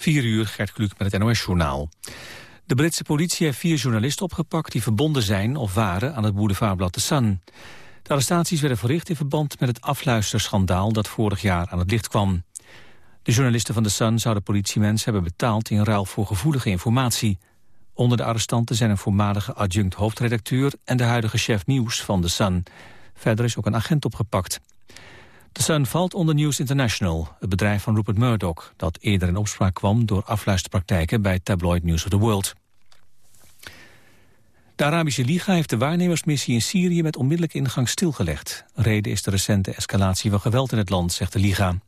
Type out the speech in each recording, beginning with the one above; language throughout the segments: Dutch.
4 uur, Gert Kluk met het NOS-journaal. De Britse politie heeft vier journalisten opgepakt... die verbonden zijn of waren aan het boulevardblad The Sun. De arrestaties werden verricht in verband met het afluisterschandaal... dat vorig jaar aan het licht kwam. De journalisten van The Sun zouden politiemensen hebben betaald... in ruil voor gevoelige informatie. Onder de arrestanten zijn een voormalige adjunct hoofdredacteur... en de huidige chef nieuws van The Sun. Verder is ook een agent opgepakt. The Sun valt onder News International, het bedrijf van Rupert Murdoch... dat eerder in opspraak kwam door afluisterpraktijken bij tabloid News of the World. De Arabische Liga heeft de waarnemersmissie in Syrië met onmiddellijke ingang stilgelegd. Reden is de recente escalatie van geweld in het land, zegt de Liga.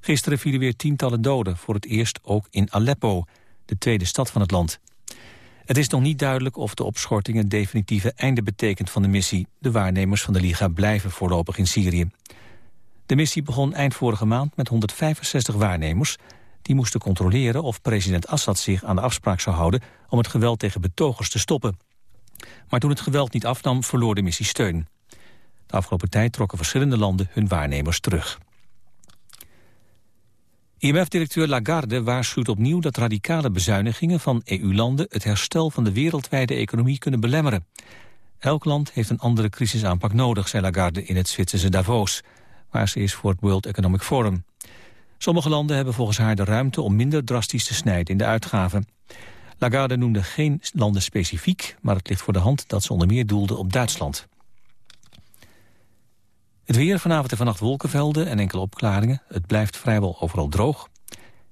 Gisteren vielen weer tientallen doden, voor het eerst ook in Aleppo, de tweede stad van het land. Het is nog niet duidelijk of de opschorting een definitieve einde betekent van de missie. De waarnemers van de Liga blijven voorlopig in Syrië. De missie begon eind vorige maand met 165 waarnemers. Die moesten controleren of president Assad zich aan de afspraak zou houden... om het geweld tegen betogers te stoppen. Maar toen het geweld niet afnam, verloor de missie steun. De afgelopen tijd trokken verschillende landen hun waarnemers terug. IMF-directeur Lagarde waarschuwt opnieuw dat radicale bezuinigingen van EU-landen het herstel van de wereldwijde economie kunnen belemmeren. Elk land heeft een andere crisisaanpak nodig, zei Lagarde in het Zwitserse Davos waar ze is voor het World Economic Forum. Sommige landen hebben volgens haar de ruimte om minder drastisch te snijden in de uitgaven. Lagarde noemde geen landen specifiek, maar het ligt voor de hand dat ze onder meer doelde op Duitsland. Het weer vanavond en vannacht wolkenvelden en enkele opklaringen. Het blijft vrijwel overal droog.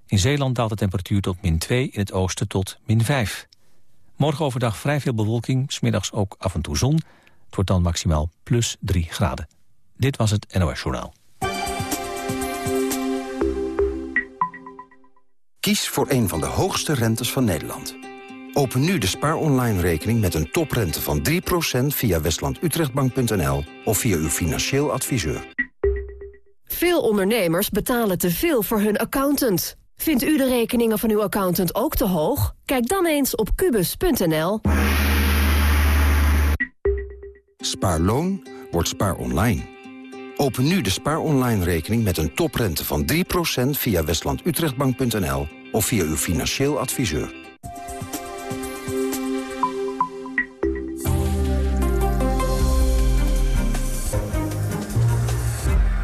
In Zeeland daalt de temperatuur tot min 2, in het oosten tot min 5. Morgen overdag vrij veel bewolking, smiddags ook af en toe zon. Het wordt dan maximaal plus 3 graden. Dit was het NOS Journaal. Kies voor een van de hoogste rentes van Nederland. Open nu de Spaar Online rekening met een toprente van 3% via westlandutrechtbank.nl of via uw financieel adviseur. Veel ondernemers betalen te veel voor hun accountant. Vindt u de rekeningen van uw accountant ook te hoog? Kijk dan eens op kubus.nl. Spaarloon wordt spaar online. Open nu de Spaar Online rekening met een toprente van 3% via westlandutrechtbank.nl of via uw financieel adviseur.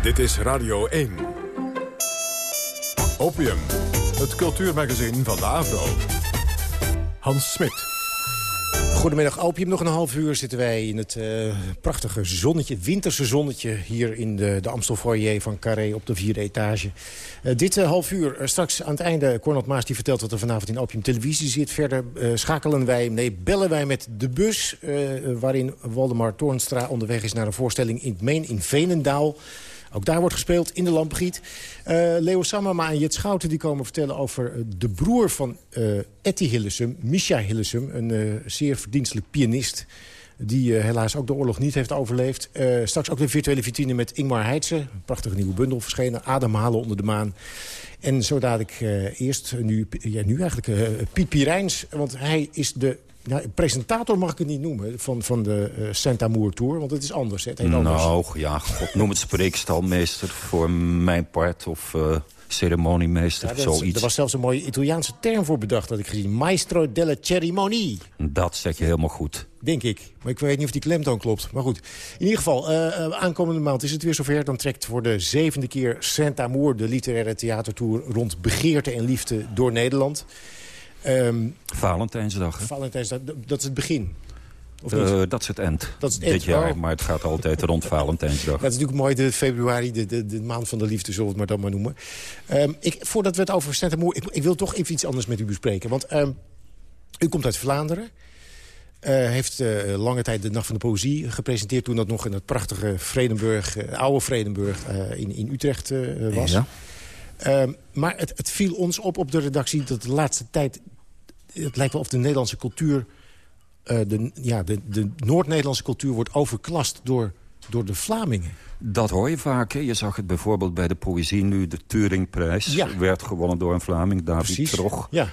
Dit is Radio 1. Opium, het cultuurmagazin van de AVRO. Hans Smit. Goedemiddag, Opium. Nog een half uur zitten wij in het uh, prachtige zonnetje, winterse zonnetje... hier in de, de Amstel Foyer van Carré op de vierde etage. Uh, dit uh, half uur, straks aan het einde, Cornel Maas die vertelt... wat er vanavond in Opium Televisie zit. Verder schakelen wij, nee, bellen wij met de bus... waarin Waldemar Toornstra onderweg is naar een voorstelling in het Meen in Venendaal... Ook daar wordt gespeeld in de Lampregiet. Uh, Leo Samama en Jet Schouten die komen vertellen over eh, de broer van uh, Etty Hillesum, Misha Hillesum. Een zeer verdienstelijk pianist die helaas ook de oorlog niet heeft overleefd. straks ook de virtuele vitrine met Ingmar Heitse. Een prachtige nieuwe bundel verschenen. Ademhalen onder de maan. En zo ik eerst, nu, ja, nu eigenlijk, Piet Pirijns. Want hij is de nou, presentator mag ik het niet noemen van, van de uh, Saint Amour Tour, want het is anders. Hè? Het nou, ja, god, noem het spreekstalmeester voor mijn part of uh, ceremoniemeester of zoiets. Er was zelfs een mooie Italiaanse term voor bedacht, dat ik gezien. Maestro della cerimonie. Dat zeg je helemaal goed. Denk ik. Maar ik weet niet of die klemtoon klopt. Maar goed. In ieder geval, uh, aankomende maand is het weer zover. Dan trekt voor de zevende keer Saint Amour de literaire theatertour... rond begeerte en liefde door Nederland. Um, Valentijnsdag. Valentijnsdag, dat is het begin. Uh, dat is het end. Dat is het dit jaar, oh. maar het gaat altijd rond Valentijnsdag. Dat is natuurlijk mooi, de februari, de, de, de maand van de liefde, zullen we het maar dan maar noemen. Um, ik, voordat we het over Stentemoer, ik, ik wil toch even iets anders met u bespreken. Want um, u komt uit Vlaanderen. Uh, heeft uh, lange tijd de Nacht van de Poëzie gepresenteerd... toen dat nog in het prachtige Vredenburg, oude Vredenburg in, in Utrecht was. Ja. Um, maar het, het, viel ons op op de redactie dat de laatste tijd het lijkt wel of de Nederlandse cultuur... Uh, de, ja, de, de Noord-Nederlandse cultuur wordt overklast door, door de Vlamingen. Dat hoor je vaak. Hè? Je zag het bijvoorbeeld bij de poëzie nu. De Turingprijs werd gewonnen door een Vlaming, David Precies. Trog. Ja. Uh,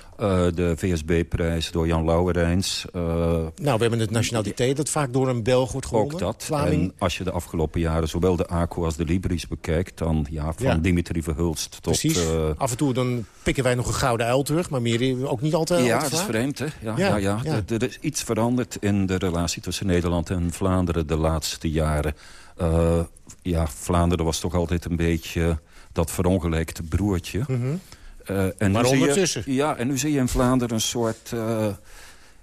de VSB-prijs door Jan Lauwerijns. Uh, nou, we hebben het nationaliteit dat vaak door een Belg wordt gewonnen. Ook dat. Vlaming. En als je de afgelopen jaren zowel de ACO als de Libris bekijkt... dan ja, van Ja. Dimitri Verhulst tot... Precies. uh, Af en toe dan pikken wij nog een gouden uil terug, maar meer ook niet altijd. ja, altijd dat is vreemd, hè? Ja, Ja, ja, ja. ja. Er is iets veranderd in de relatie tussen Nederland en Vlaanderen de laatste jaren. Uh, ja, Vlaanderen was toch altijd een beetje dat verongelijkte broertje. Uh, en Mhm. Maar nu zie je- ondertussen? ja, en nu zie je in Vlaanderen een soort... uh,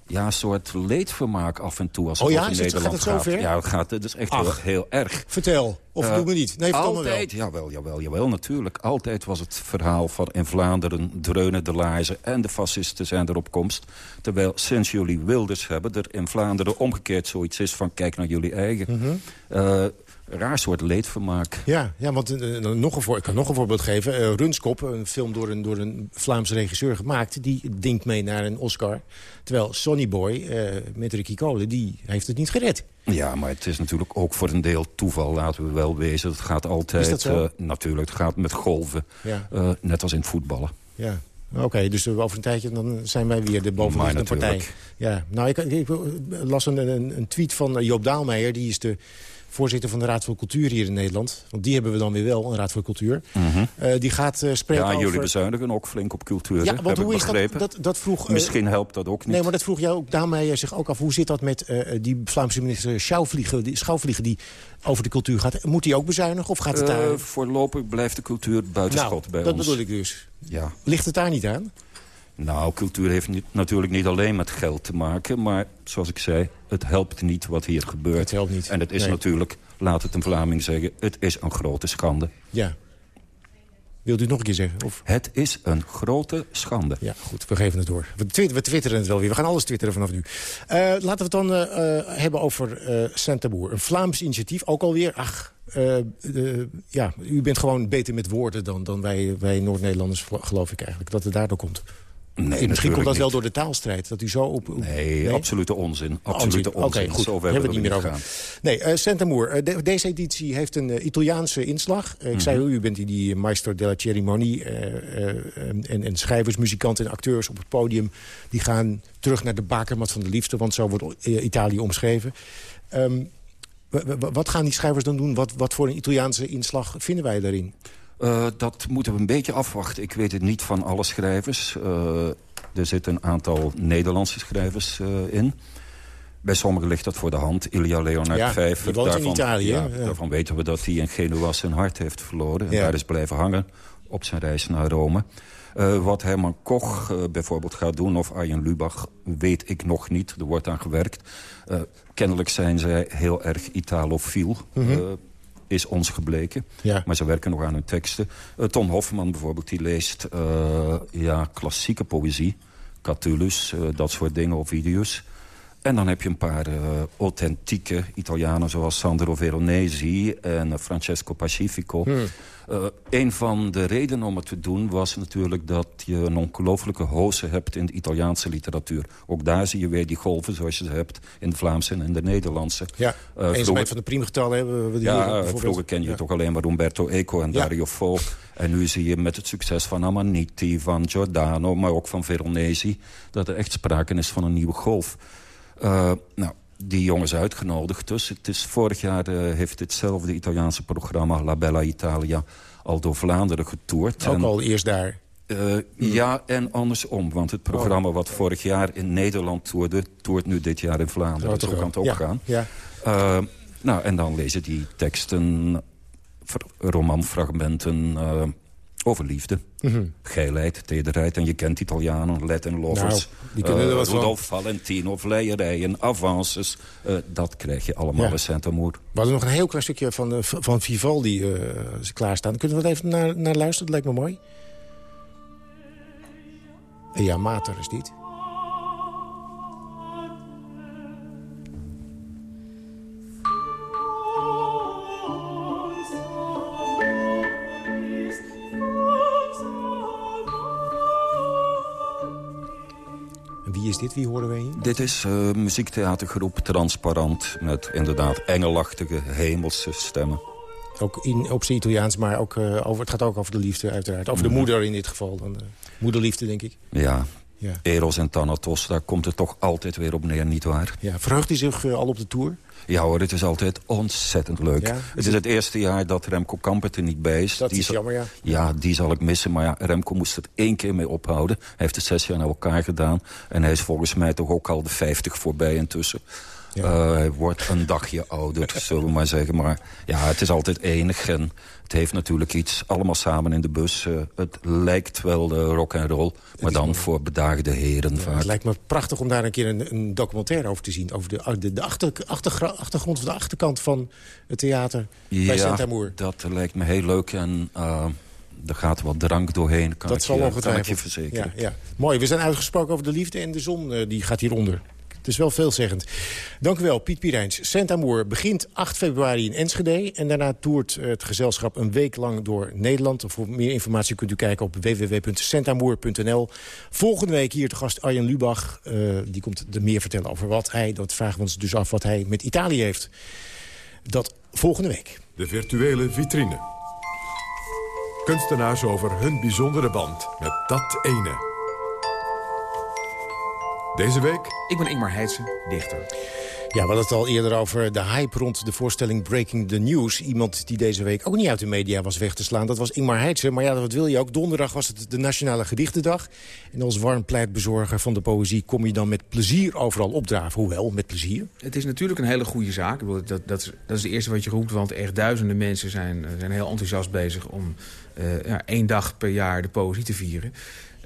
ja, een soort leedvermaak af en toe als Oh het ja? over Is het- Nederland gaat het ver? Ja, het gaat, het is echt heel, heel erg. Vertel, of Eh, doe me niet. Nee, vertel me wel. Altijd, jawel, jawel, jawel, natuurlijk. Altijd was het verhaal van in Vlaanderen dreunen de laarzen... en de fascisten zijn er op komst. Terwijl sinds jullie Wilders hebben... er in Vlaanderen omgekeerd zoiets is van kijk naar jullie eigen. Mhm. Eh, raar soort leedvermaak. Ja, ja want eh, eh, nog een voor, ik kan nog een voorbeeld geven. Eh, Runskop, een film door een, door een Vlaamse regisseur gemaakt... die dinkt mee naar een Oscar. Terwijl Sonny Boy met Ricky Cole, die heeft het niet gered. Ja, maar het is natuurlijk ook voor een deel toeval, laten we wel wezen. Het gaat altijd, natuurlijk, het gaat met golven. Ja. Net als in het voetballen. Ja. Oké, dus over een tijdje dan zijn wij weer de bovenliggende partij. Ja, nou, ik, las een, een, tweet van Joop Daalmeijer. Die is de voorzitter van de Raad voor Cultuur hier in Nederland. Want die hebben we dan weer wel, een Raad voor Cultuur. Eh, die gaat eh, spreken Mhm. Ja, over... jullie bezuinigen ook flink op cultuur, Ja, want hoe is dat, dat? Dat vroeg... eh, Misschien helpt dat ook niet. Nee, maar dat vroeg jou ook Daalmeijer zich ook af. Hoe zit dat met die Vlaamse minister Schouwvliegen, die, Schouwvliegen die over de cultuur gaat? Moet die ook bezuinigen of gaat het daar... voorlopig blijft de cultuur buitenschot nou, bij dat ons. bedoel ik dus. Ja. Ligt het daar niet aan? Nou, cultuur heeft niet, natuurlijk niet alleen met geld te maken... maar zoals ik zei, het helpt niet wat hier gebeurt. Het helpt niet, En het is nee. natuurlijk, laat het een Vlaming zeggen... het is een grote schande. Ja. Wilt u het nog een keer zeggen? Of... Het is een grote schande. Ja, goed, we geven het door. We, twit- we twitteren het wel weer. We gaan alles twitteren vanaf nu. Eh, laten we het dan eh, eh, hebben over eh Santa-Boer. Een Vlaams initiatief, ook alweer. Ach, ja, u bent gewoon beter met woorden dan, dan wij, wij Noord-Nederlanders, geloof ik eigenlijk. Dat het daardoor komt. Nee, Misschien komt dat wel door de taalstrijd. Dat u zo op... op- Nee, absolute onzin. Absolute Oké, onzin. goed. Zo Hebben we het niet meer over. Nee, Sentamour. eh, de- deze editie heeft een eh, Italiaanse inslag. Ik zei Mhm. u, u bent die, die maestro della cerimonie. eh, eh, en, en schrijvers, muzikanten en acteurs op het podium... die gaan terug naar de bakermat van de liefde. Want zo wordt Italië omschreven. Ehm, wat gaan die schrijvers dan doen? Wat, wat voor een Italiaanse inslag vinden wij daarin? Eh, dat moeten we een beetje afwachten. Ik weet het niet van alle schrijvers. Eh, er zitten een aantal Nederlandse schrijvers eh, in. Bij sommigen ligt dat voor de hand. Ilja Leonard Ja, Vijver. woont in Italië, Ja. Daarvan weten we dat hij in Genua zijn hart heeft verloren. En daar is blijven hangen op zijn reis naar Rome. Wat Herman Koch bijvoorbeeld gaat doen, of Arjen Lubach, weet ik nog niet. Er wordt aan gewerkt. Kennelijk zijn zij heel erg Italofiel. eh, is ons gebleken. Ja. Maar ze werken nog aan hun teksten. Eh, Tom Hofman bijvoorbeeld, die leest eh, ja, klassieke poëzie. Catullus, eh, dat soort dingen, of video's. En dan heb je een paar authentieke Italianen... zoals Sandro Veronesi en Francesco Pacifico. Eh, een van de redenen om het te doen was natuurlijk... dat je een ongelooflijke hoze hebt in de Italiaanse literatuur. Ook daar zie je weer die golven zoals je ze hebt... in de Vlaamse en in de Nederlandse. Ja, Eh, eenzaamheid vroeger- van de priemgetallen hebben we hier ja, vroeger ken je Ja. toch alleen maar Umberto Eco en Ja. Dario Fo. En nu zie je met het succes van Amaniti, van Giordano... maar ook van Veronesi, dat er echt sprake is van een nieuwe golf. Eh, nou, die jongens uitgenodigd dus. Het is, vorig jaar eh, heeft ditzelfde Italiaanse programma... La Bella Italia al door Vlaanderen getoerd. Ook En, al eerst daar. eh, Ja, en andersom. Want het programma wat vorig jaar in Nederland toerde... toert nu dit jaar in Vlaanderen. Oh, Zo toch kan het ook wel. gaan. Ja, Eh, nou, en dan lezen die teksten, romanfragmenten over liefde. Mhm. Geilheid, tederheid. En je kent Italianen, Latin lovers. Nou, die kunnen wat van. Rudolf Valentino, vleierijen, avances. Eh, dat krijg je allemaal Ja. Saint-Amour. We hadden nog een heel klein stukje van, eh, van Vivaldi eh, klaarstaan. Kunnen we er even naar, naar luisteren? Dat lijkt me mooi. Ja, Mater is dit. Wie is dit? Wie horen wij hier? Dit is eh muziektheatergroep Transparant... met inderdaad engelachtige hemelse stemmen. Ook in, op zijn Italiaans, maar ook, over, het gaat ook over de liefde uiteraard. Over de mhm. moeder in dit geval. Dan, moederliefde, denk ik. Ja, ja. Eros en Thanatos, daar komt het toch altijd weer op neer, nietwaar? Ja, verheugt hij zich al op de Tour? Ja hoor, het is altijd ontzettend leuk. het is het eerste jaar dat Remco Kampert er niet bij is. Dat die is jammer, ja. Ja, die zal ik missen. Maar ja, Remco moest het één keer mee ophouden. Hij heeft het zes jaar naar elkaar gedaan. En hij is volgens mij toch ook al de 50 voorbij intussen. Ja. hij wordt een dagje ouder, zullen we maar zeggen. Maar ja, het is altijd enig. En het heeft natuurlijk iets, allemaal samen in de bus. Uh, het lijkt wel rock en roll, maar dan voor bedaagde heren ja, Het lijkt me prachtig om daar een keer een, een documentaire over te zien. Over de, de, de achter, achtergrond of de achterkant van het theater ja, bij Saint-Amour. dat lijkt me heel leuk en... Uh, er gaat wat drank doorheen, kan, dat ik, zal je, kan ik je verzekeren. Ja, ja. Mooi, we zijn uitgesproken over de liefde en de zon. Die gaat hieronder. Is wel veelzeggend. Dank u wel, Piet Pirijns. Saint Amour begint 8 februari in Enschede. En daarna toert het gezelschap een week lang door Nederland. Voor meer informatie kunt u kijken op www.sentamour.nl. Volgende week hier te gast Arjen Lubach. Uh, die komt er meer vertellen over wat hij... dat vragen we ons dus af wat hij met Italië heeft. Dat volgende week. De virtuele vitrine. Kunstenaars over hun bijzondere band met dat ene. Deze week? Ik ben Ingmar Heidsen, dichter. Ja, we hadden het al eerder over de hype rond de voorstelling Breaking the News. Iemand die deze week ook niet uit de media was weg te slaan. Dat was Ingmar Heidsen. Maar ja, wat wil je ook? Donderdag was het de Nationale Gedichtendag. En als warm pleitbezorger van de poëzie kom je dan met plezier overal opdraven. Hoewel, met plezier. Het is natuurlijk een hele goede zaak. Dat, dat, dat, is, dat is het eerste wat je roept. Want echt duizenden mensen zijn, zijn heel enthousiast bezig om uh, ja, één dag per jaar de poëzie te vieren.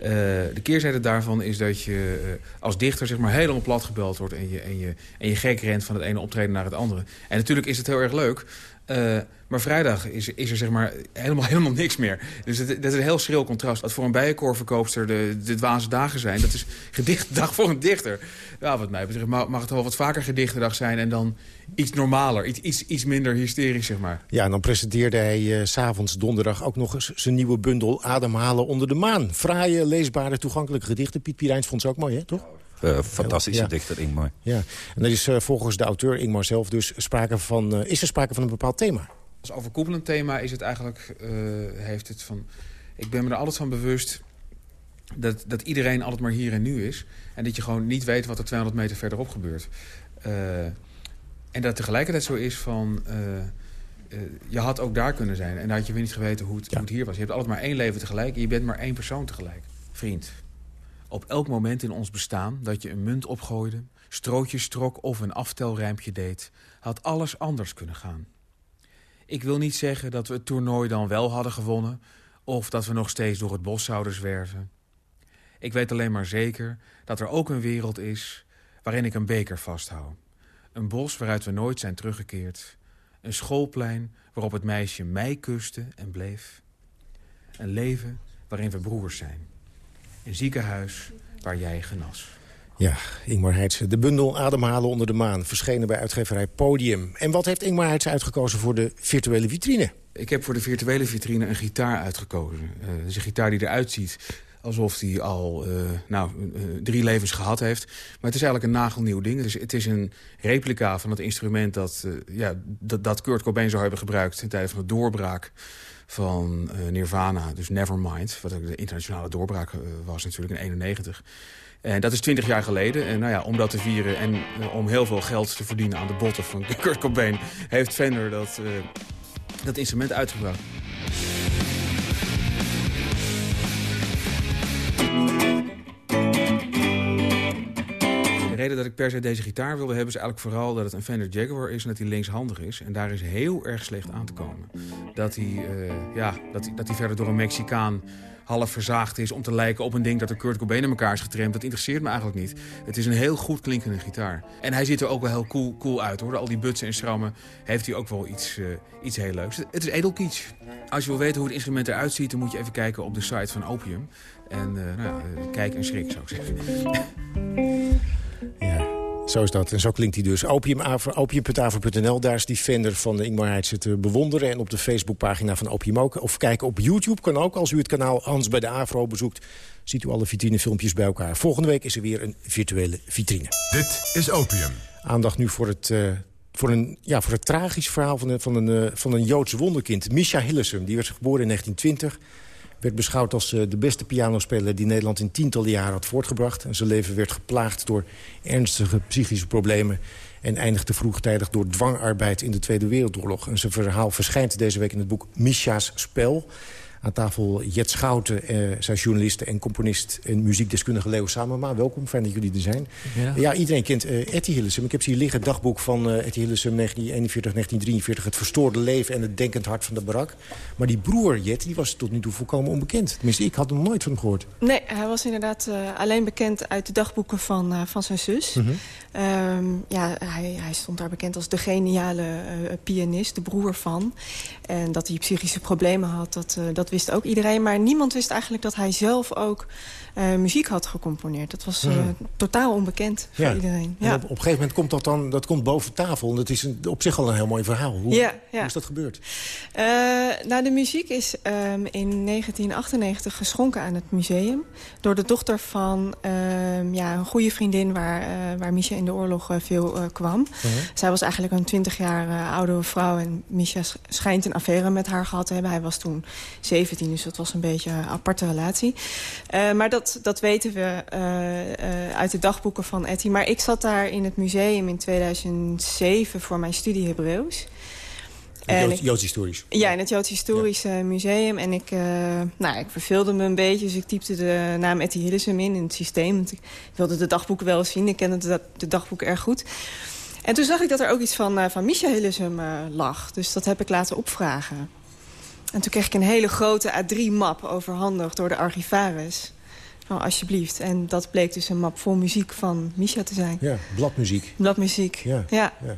Uh, de keerzijde daarvan is dat je uh, als dichter zeg maar, helemaal plat gebeld wordt... En je, en, je, en je gek rent van het ene optreden naar het andere. En natuurlijk is het heel erg leuk... Uh, maar vrijdag is, is er zeg maar helemaal, helemaal niks meer. Dus dat, is een heel schril contrast. Wat voor een bijenkorverkoopster de, de dwaze dagen zijn... dat is gedichtdag voor een dichter. Ja, wat mij betreft mag, mag het wel wat vaker gedichtendag zijn... en dan iets normaler, iets, iets, iets minder hysterisch, zeg maar. Ja, en dan presenteerde hij uh, s'avonds donderdag ook nog eens... zijn nieuwe bundel Ademhalen onder de maan. Fraaie, leesbare, toegankelijke gedichten. Piet Pirijns vond ze ook mooi, hè, toch? Uh, fantastische dichter, Ingmar. Ja, en er is uh, volgens de auteur Ingmar zelf dus sprake van... Uh, is er sprake van een bepaald thema? Als overkoepelend thema is het eigenlijk... heeft het van... Ik ben me er altijd van bewust... Dat, dat iedereen altijd maar hier en nu is. En dat je gewoon niet weet wat er 200 meter verderop gebeurt. en dat tegelijkertijd zo is van... je had ook daar kunnen zijn. En dan had je weer niet geweten hoe het, hoe het hier was. Je hebt altijd maar één leven tegelijk. En je bent maar één persoon tegelijk. Vriend, op elk moment in ons bestaan dat je een munt opgooide, strootjes trok of een aftelrijmpje deed, had alles anders kunnen gaan. Ik wil niet zeggen dat we het toernooi dan wel hadden gewonnen... of dat we nog steeds door het bos zouden zwerven. Ik weet alleen maar zeker dat er ook een wereld is waarin ik een beker vasthoud. Een bos waaruit we nooit zijn teruggekeerd. Een schoolplein waarop het meisje mij kuste en bleef. Een leven waarin we broers zijn. Een ziekenhuis waar jij genas. Ja, Ingmar Heidse. De bundel Ademhalen onder de maan. Verschenen bij uitgeverij Podium. En wat heeft Ingmar Heidse uitgekozen voor de virtuele vitrine? Ik heb voor de virtuele vitrine een gitaar uitgekozen. Uh, is een gitaar die eruit ziet alsof hij al uh, nou, uh, drie levens gehad heeft. Maar het is eigenlijk een nagelnieuw ding. Het is, het is een replica van het instrument dat, ja, dat, dat Kurt Cobain zou hebben gebruikt... in tijden van de doorbraak van uh, Nirvana, dus Nevermind. Wat ook de internationale doorbraak uh, was natuurlijk in 91. En dat is twintig jaar geleden. En nou ja, om dat te vieren en uh, om heel veel geld te verdienen aan de botten van Kurt Cobain... heeft Fender dat, dat instrument uitgebracht. Reden dat ik per se deze gitaar wilde hebben... is eigenlijk vooral dat het een Fender Jaguar is en dat hij linkshandig is. En daar is heel erg slecht aan te komen. Dat hij, uh, ja, dat, dat hij verder door een Mexicaan half verzaagd is... om te lijken op een ding dat de Kurt Cobain in elkaar is getremd. Dat interesseert me eigenlijk niet. Het is een heel goed klinkende gitaar. En hij ziet er ook wel heel cool, cool uit, hoor. Al die butsen en schrammen heeft hij ook wel iets, uh, iets heel leuks. Het is edelkietsch. Als je wil weten hoe het instrument eruit ziet... dan moet je even kijken op de site van Opium. En uh, nou, kijk en schrik, zou ik zeggen. Ja, zo is dat. En zo klinkt hij dus. Opium.avro.nl, daar is die Fender van de Ingmar Heidse te bewonderen. En op de Facebookpagina van Opium ook. Of kijken op YouTube kan ook. Als u het kanaal Hans bij de Avro bezoekt, ziet u alle vitrinefilmpjes bij elkaar. Volgende week is er weer een virtuele vitrine. Dit is Opium. Aandacht nu voor het uh, voor een, ja, voor het tragisch verhaal van een, van een, van een Joods wonderkind. Misha Hillesum, die werd geboren in 1920 werd beschouwd als de beste pianospeler... die Nederland in tientallen jaren had voortgebracht. En zijn leven werd geplaagd door ernstige psychische problemen... en eindigde vroegtijdig door dwangarbeid in de Tweede Wereldoorlog. En zijn verhaal verschijnt deze week in het boek Misha's Spel... Aan tafel Jet Schouten, eh, zij journalist en componist en muziekdeskundige Leo Samema. Welkom, fijn dat jullie er zijn. Ja, ja iedereen kent uh, Etty Hillesum. Ik heb hier liggen het dagboek van uh, Etty Hillesum 1941-1943. Het verstoorde leven en het denkend hart van de barak. Maar die broer Jet, die was tot nu toe volkomen onbekend. Tenminste, ik had hem nooit van hem gehoord. Nee, hij was inderdaad uh, alleen bekend uit de dagboeken van, uh, van zijn zus. Mm -hmm. um, ja, hij, hij, stond daar bekend als de geniale uh, pianist, de broer van. En dat hij psychische problemen had, dat, dat wist ook iedereen. Maar niemand wist eigenlijk dat hij zelf ook uh, muziek had gecomponeerd. Dat was uh, hmm. totaal onbekend voor iedereen. Ja. Op, op, een gegeven moment komt dat dan dat komt boven tafel. En dat is een, op zich al een heel mooi verhaal. Hoe, ja, hoe is dat gebeurd? Uh, nou, de muziek is um, in 1998 geschonken aan het museum. Door de dochter van um, ja, een goede vriendin waar, waar Misha in de oorlog veel kwam. -huh. Zij was eigenlijk een 20 jaar oudere vrouw. En Misha schijnt een affaire met haar gehad te hebben. Hij was toen 17, dus dat was een beetje een aparte relatie. maar dat dat, dat weten we uh, uh, uit de dagboeken van Etty. Maar ik zat daar in het museum in 2007 voor mijn studie Hebreeuws. Joods, Joods historisch. Ja, in het Joods historisch ja. museum. En ik, uh, nou, ik verveelde me een beetje, dus ik typte de naam Etty Hillesum in in het systeem. Want ik wilde de dagboeken wel eens zien, ik kende de, de dagboeken erg goed. En toen zag ik dat er ook iets van, uh, van Misha Hillesum uh, lag. Dus dat heb ik laten opvragen. En toen kreeg ik een hele grote A3-map overhandigd door de archivaris. Van alsjeblieft. En dat bleek dus een map vol muziek van Misha te zijn. Ja, bladmuziek. Bladmuziek, ja. ja. ja.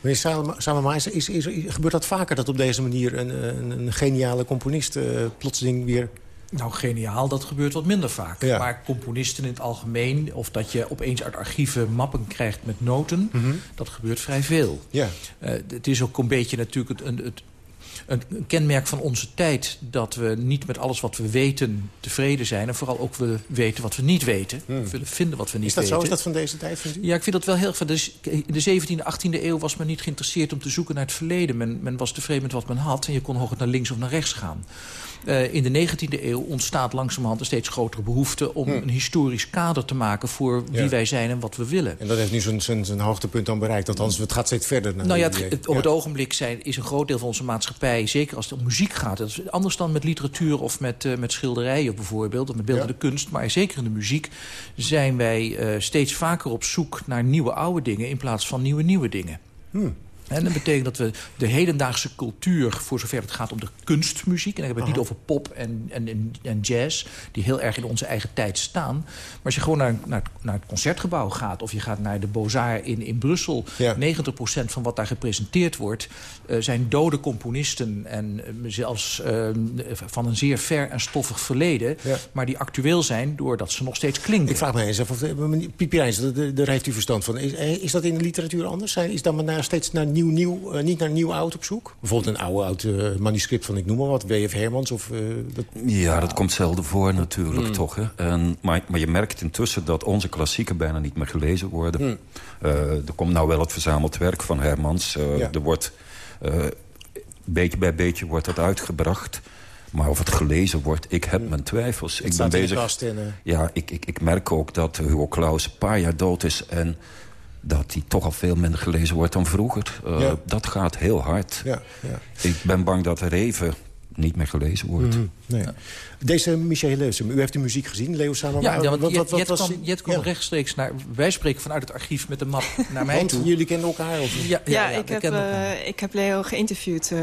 Meneer Samama, is, is, is, gebeurt dat vaker dat op deze manier een, een, een geniale componist uh, plotseling weer... Nou, geniaal, dat gebeurt wat minder vaak. Ja. Maar componisten in het algemeen... of dat je opeens uit archieven mappen krijgt met noten... Mm -hmm. dat gebeurt vrij veel. Ja. Uh, het is ook een beetje natuurlijk het, het, een, een, kenmerk van onze tijd... dat we niet met alles wat we weten tevreden zijn... en vooral ook willen weten wat we niet weten. Hmm. We willen vinden wat we niet is dat weten. Zo? Is dat van deze tijd, vindt u? Ja, ik vind dat wel heel... Dus in de 17e, 18e eeuw was men niet geïnteresseerd om te zoeken naar het verleden. Men, men was tevreden met wat men had en je kon hooguit naar links of naar rechts gaan. Uh, in de 19e eeuw ontstaat langzamerhand een steeds grotere behoefte... om hm. een historisch kader te maken voor wie ja. wij zijn en wat we willen. En dat heeft nu zijn hoogtepunt dan bereikt. Althans, het gaat steeds verder. Nou ja, het, het, op ja. het ogenblik zijn, is een groot deel van onze maatschappij... zeker als het om muziek gaat. Dat is anders dan met literatuur of met, uh, met schilderijen bijvoorbeeld... of met beeldende ja. kunst. Maar zeker in de muziek zijn wij uh, steeds vaker op zoek naar nieuwe oude dingen... in plaats van nieuwe nieuwe dingen. Hm. En dat betekent dat we de hedendaagse cultuur, voor zover het gaat om de kunstmuziek... en dan hebben we het niet over pop en, en, en jazz, die heel erg in onze eigen tijd staan. Maar als je gewoon naar, naar, naar het concertgebouw gaat... of je gaat naar de Beaux-Arts in, in Brussel... Ja. 90% van wat daar gepresenteerd wordt... Uh, zijn dode componisten en uh, zelfs uh, van een zeer ver en stoffig verleden... Ja. maar die actueel zijn doordat ze nog steeds klinken. Ik vraag me eens af, of, Rijns, daar heeft u verstand van. Is, is dat in de literatuur anders? Is dat men daar steeds naar nieuw, nieuw, uh, niet naar nieuw oud op zoek? Bijvoorbeeld een oude oud uh, manuscript van, ik noem maar wat, W.F. Hermans? Of, dat... Ja, dat komt zelden voor natuurlijk, mm. toch? Hè? En, maar, maar je merkt intussen dat onze klassieken bijna niet meer gelezen worden. Mm. er komt nou wel het verzameld werk van Hermans. Ja. Er wordt, beetje bij beetje wordt dat uitgebracht... Maar of het gelezen wordt, ik heb mijn twijfels. Het ik ben bezig. In, ja, ik, ik, ik merk ook dat Hugo Claus een paar jaar dood is... en dat die toch al veel minder gelezen wordt dan vroeger. Uh, ja. Dat gaat heel hard. Ja, ja. Ik ben bang dat er even niet meer gelezen wordt. Mm, nee. Deze Michel Leusum, u heeft de muziek gezien, Leo Samen. Ja, ja, want wat, wat, wat Jet, was... kwam, Jet kwam rechtstreeks naar... Wij spreken vanuit het archief met de map naar mij want toe. jullie kennen elkaar? Of? Ja, ja, ik, heb, uh, ik heb Leo geïnterviewd uh,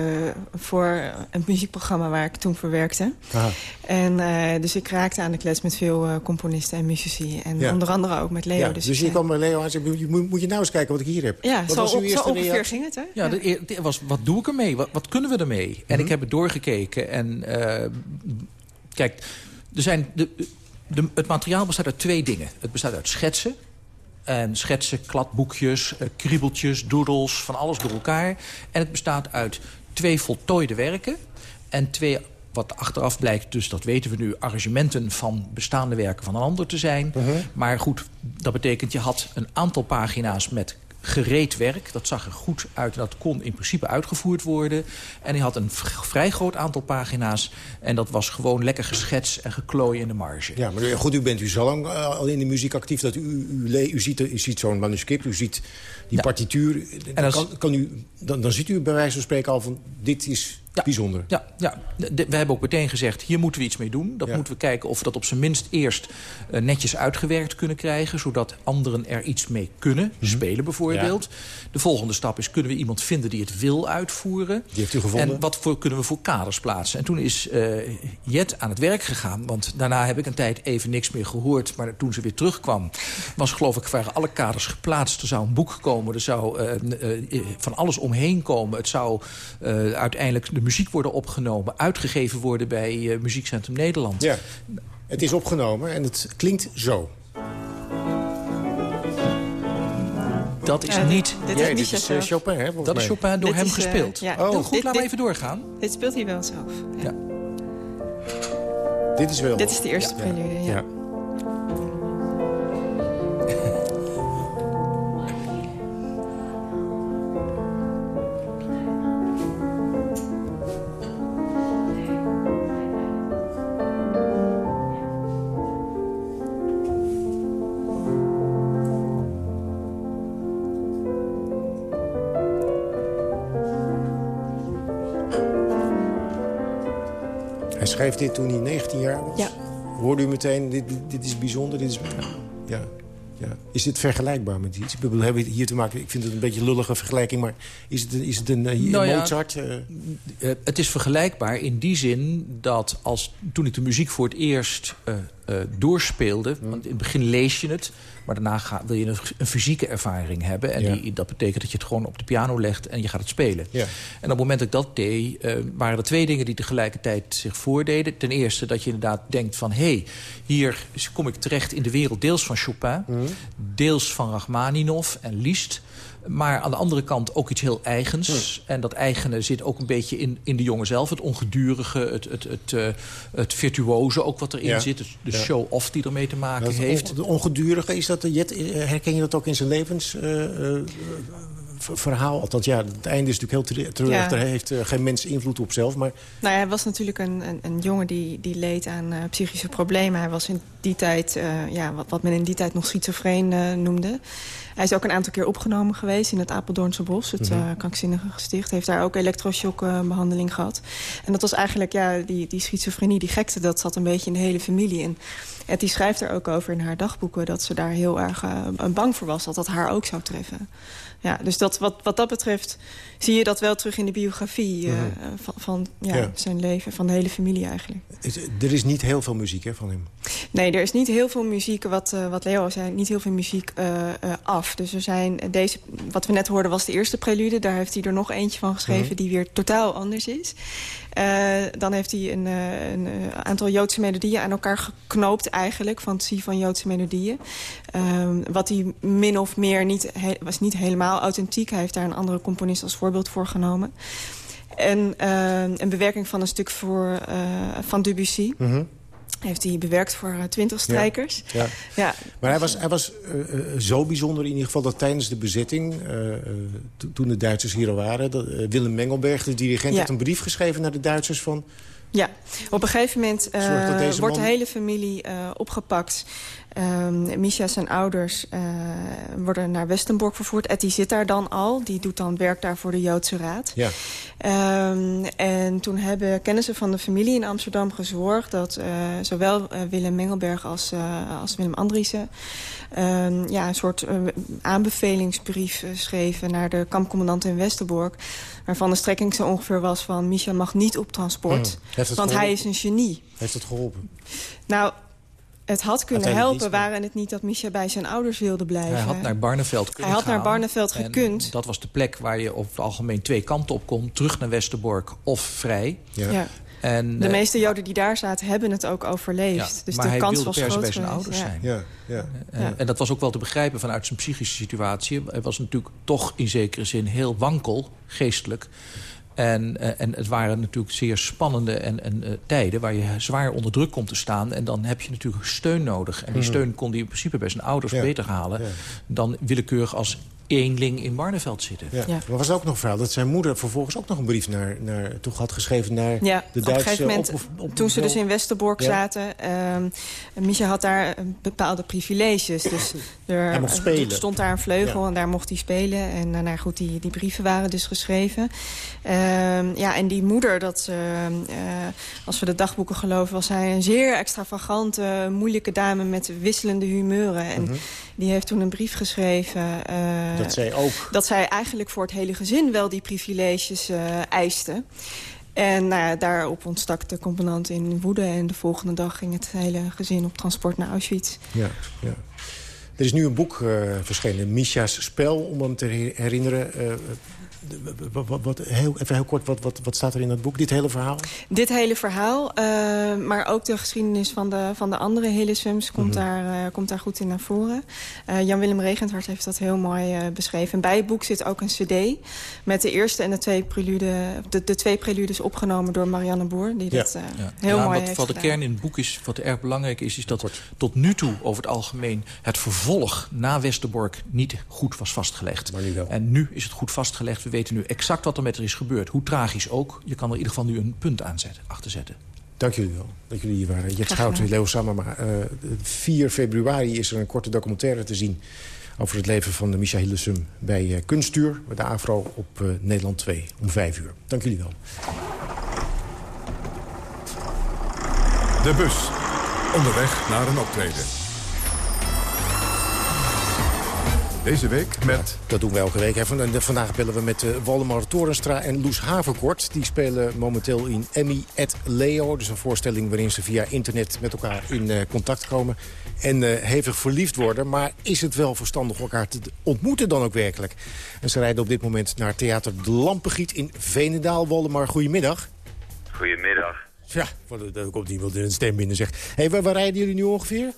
voor een muziekprogramma waar ik toen voor werkte. Aha. En uh, dus ik raakte aan de klets met veel componisten en muzici. En ja. onder andere ook met Leo. Ja, dus dus je kwam bij Leo en zei, moet, moet je nou eens kijken wat ik hier heb. Ja, wat zo, was uw op, eerste zo ongeveer reactie? ging het, hè? Ja, de, de, was, wat doe ik ermee? Wat, wat kunnen we ermee? En Mhm. ik heb het doorgekeken en... Kijk, er zijn de, de, het materiaal bestaat uit twee dingen. Het bestaat uit schetsen. En schetsen, kladboekjes, uh, kriebeltjes, doodles, van alles door elkaar. En het bestaat uit twee voltooide werken... en twee wat achteraf blijkt, dus dat weten we nu... arrangementen van bestaande werken van een ander te zijn. Mhm. Maar goed, dat betekent je had een aantal pagina's met gereed werk. Dat zag er goed uit dat kon in principe uitgevoerd worden. En hij had een vrij groot aantal pagina's. En dat was gewoon lekker geschetst en geklooi in de marge. Ja, maar goed, u bent u zo lang uh, al in de muziek actief... dat u, u, u ziet, u ziet zo'n manuscript, u ziet die ja. partituur. En kan, kan u, dan, dan ziet u bij wijze van spreken al van... dit is ja. bijzonder. Ja, ja. we hebben ook meteen gezegd, hier moeten we iets mee doen. Dat moeten we kijken of we dat op zijn minst eerst uh, netjes uitgewerkt kunnen krijgen... zodat anderen er iets mee kunnen, mm -hmm. spelen bijvoorbeeld. De volgende stap is, kunnen we iemand vinden die het wil uitvoeren? Die heeft u gevonden? En wat voor, kunnen we voor kaders plaatsen? En toen is uh, Jet aan het werk gegaan, want daarna heb ik een tijd even niks meer gehoord. Maar toen ze weer terugkwam, was geloof ik, waren alle kaders geplaatst. Er zou een boek komen, er zou uh, van alles omheen komen. Het zou uiteindelijk de muziek worden opgenomen, uitgegeven worden bij uh, Muziekcentrum Nederland. Ja, het is opgenomen en het klinkt zo. Dat is niet... Dit ja, is, dit is uh, Chopin, hè? Dat is Chopin door dit hem is, uh, gespeeld. Ja, oh, dit, goed, dit, laten we dit, even doorgaan. Dit speelt hij wel zelf. Ja. Ja. Dit is wel... Dit is de eerste ja. prelude, ja. Schreef dit toen hij 19 jaar was? Ja. Hoorde u meteen, dit, dit is bijzonder, dit is... Ja. Ja. Is dit vergelijkbaar met iets? We hebben hier te maken, ik vind het een beetje een lullige vergelijking... maar is het een, is het een uh, nou ja, Mozart? Uh... Uh, het is vergelijkbaar in die zin dat als, toen ik de muziek voor het eerst doorspeelde... Hmm. want in het begin lees je het... maar daarna ga, wil je een, een, fysieke ervaring hebben. En Ja. die, dat betekent dat je het gewoon op de piano legt en je gaat het spelen. Ja. En op het moment dat ik dat deed, waren er twee dingen die tegelijkertijd zich voordeden. Ten eerste dat je inderdaad denkt van... hé, hey, hier kom ik terecht in de wereld deels van Chopin... Hmm. deels van Rachmaninoff en Liszt... Maar aan de andere kant ook iets heel eigens. En dat eigene zit ook een beetje in, in de jongen zelf. Het ongedurige, het, het, het, uh, het virtuoze ook wat erin Ja. zit. Dus de Ja. show-off die ermee te maken Dat heeft. on- de ongedurige, is dat, de Jet, herken je dat ook in zijn levensverhaal? verhaal? Althans, ja, het einde is natuurlijk heel tre- treurig. Ja. Daar heeft eh, geen mens invloed op zelf. Maar Nou, hij was natuurlijk een, een, een jongen die, die leed aan uh, psychische problemen. Hij was in die tijd, uh, ja, wat, wat men in die tijd nog schizofreen uh, noemde. Hij is ook een aantal keer opgenomen geweest in het Apeldoornse Bos. Het Mhm. uh, krankzinnige gesticht. Heeft daar ook elektroshockbehandeling gehad. En dat was eigenlijk, ja, die, die schizofrenie, die gekte... dat zat een beetje in de hele familie. En Etty schrijft er ook over in haar dagboeken... dat ze daar heel erg uh, bang voor was dat dat haar ook zou treffen. Ja, dus dat, wat, wat dat betreft zie je dat wel terug in de biografie... Uh, van, van ja, Ja. zijn leven, van de hele familie eigenlijk. er is niet heel veel muziek hè, van hem. Nee, er is niet heel veel muziek, wat, uh, wat Leo zei, niet heel veel muziek uh, af. Dus er zijn deze, wat we net hoorden was de eerste prelude. Daar heeft hij er nog eentje van geschreven Mhm. die weer totaal anders is. Uh, dan heeft hij een, uh, een uh, aantal Joodse melodieën aan elkaar geknoopt eigenlijk. Fantasie van Joodse melodieën. Um, wat hij min of meer niet, was niet helemaal authentiek. Hij heeft daar een andere componist als voorbeeld voor genomen. En uh, een bewerking van een stuk voor, van Debussy. Mhm. Heeft hij bewerkt voor uh, twintig strijkers. Ja. Ja. Maar hij was, hij was uh, uh, zo bijzonder in ieder geval dat tijdens de bezetting... uh, to toen de Duitsers hier al waren... Dat, Willem Mengelberg, de dirigent, Ja. had een brief geschreven naar de Duitsers van... Ja, op een gegeven moment uh, wordt de hele familie uh, opgepakt. Um, Misha zijn ouders uh, worden naar Westenborg vervoerd. Etty zit daar dan al. Die doet dan werk daar voor de Joodse Raad. Ja. Um, en toen hebben kennissen van de familie in Amsterdam gezorgd... dat uh, zowel uh, Willem Mengelberg als, als Willem Andriessen... Um, ja, een soort aanbevelingsbrief schreven naar de kampcommandant in Westerbork... waarvan de strekking zo ongeveer was van... Misha mag niet op transport, Mm. Het want hij is een genie. Heeft het geholpen? Nou, het had kunnen Uiteindelijk helpen, waren het niet dat Misha bij zijn ouders wilde blijven. Hij had naar Barneveld kunnen Hij had naar. Barneveld En gekund. Dat was de plek waar je op het algemeen twee kanten op kon. Terug naar Westerbork of vrij. Ja. Ja. En, De eh, meeste Joden die daar zaten, hebben het ook ja, overleefd. dus maar de hij kans wilde was per se groot bij zijn ouders ja. zijn. Ja, ja. En, Ja. en dat was ook wel te begrijpen vanuit zijn psychische situatie. Hij was natuurlijk toch in zekere zin heel wankel, geestelijk. En, eh, en het waren natuurlijk zeer spannende en, en, eh, tijden... waar je zwaar onder druk komt te staan. En dan heb je natuurlijk steun nodig. En die Mhm. steun kon hij in principe bij zijn ouders Ja. beter halen... Ja. dan willekeurig als eenling in Barneveld zitten. Ja. Maar was er ook nog een verhaal dat zijn moeder vervolgens ook nog een brief naar, naar, toch had geschreven naar ja, de Duitse... Op een gegeven moment, op, op, toen ze dus in Westerbork zaten... Uh, Misha had daar bepaalde privileges. Dus er, hij mocht spelen. Er stond daar een vleugel en daar mocht hij spelen. En nou goed, die, die brieven waren dus geschreven. Uh, ja, en die moeder, dat, uh, als we de dagboeken geloven... was hij een zeer extravagante, moeilijke dame met wisselende humeuren. En mm -hmm. die heeft toen een brief geschreven... Dat zij ook... Dat zij eigenlijk voor het hele gezin wel die privileges uh, eiste. En nou ja, daarop ontstak de commandant in woede. En de volgende dag ging het hele gezin op transport naar Auschwitz. Ja, ja. Er is nu een boek uh, verschenen, Misha's Spel, om hem te herinneren. Uh, wat, wat, heel, even heel kort, wat, wat, wat staat er in dat boek, dit hele verhaal? Dit hele verhaal, uh, maar ook de geschiedenis van de, van de andere Hillesums komt, mm -hmm. daar, uh, komt daar goed in naar voren. Uh, Jan-Willem Regenthart heeft dat heel mooi beschreven. En bij het boek zit ook een cd met de eerste en de twee, prelude, de, de twee preludes opgenomen door Marianne Boer. Die ja. dat ja. heel ja, mooi wat, heeft Wat de gedaan. kern in het boek is, wat erg belangrijk is, is dat tot nu toe over het algemeen het vervolg na Westerbork niet goed was vastgelegd. Maar nu wel. En nu is het goed vastgelegd. We weten nu exact wat er met er is gebeurd. Hoe tragisch ook. Je kan er in ieder geval nu een punt aan zetten, achter zetten. Dank jullie wel dat jullie hier waren. Jet Schout en Leo Samama. Uh, 4 februari is er een korte documentaire te zien... over het leven van Misha Hillesum bij uh, Kunstuur... bij de AVRO op uh, Nederland 2 om 5 uur. Dank jullie wel. De bus. Onderweg naar een optreden. Deze week met... Dat doen we elke week. Hè. Vandaag bellen we met uh, Waldemar Torenstra en Loes Haverkort. Die spelen momenteel in Emmy et Leo. Dus een voorstelling waarin ze via internet met elkaar in uh, contact komen. En uh, hevig verliefd worden. Maar is het wel verstandig elkaar te ontmoeten dan ook werkelijk? En ze rijden op dit moment naar Theater De Lampengiet in Venendaal. Waldemar, goedemiddag. Goedemiddag. Ja, er komt iemand in een stem binnen zegt. Hé, hey, waar, waar rijden jullie nu ongeveer?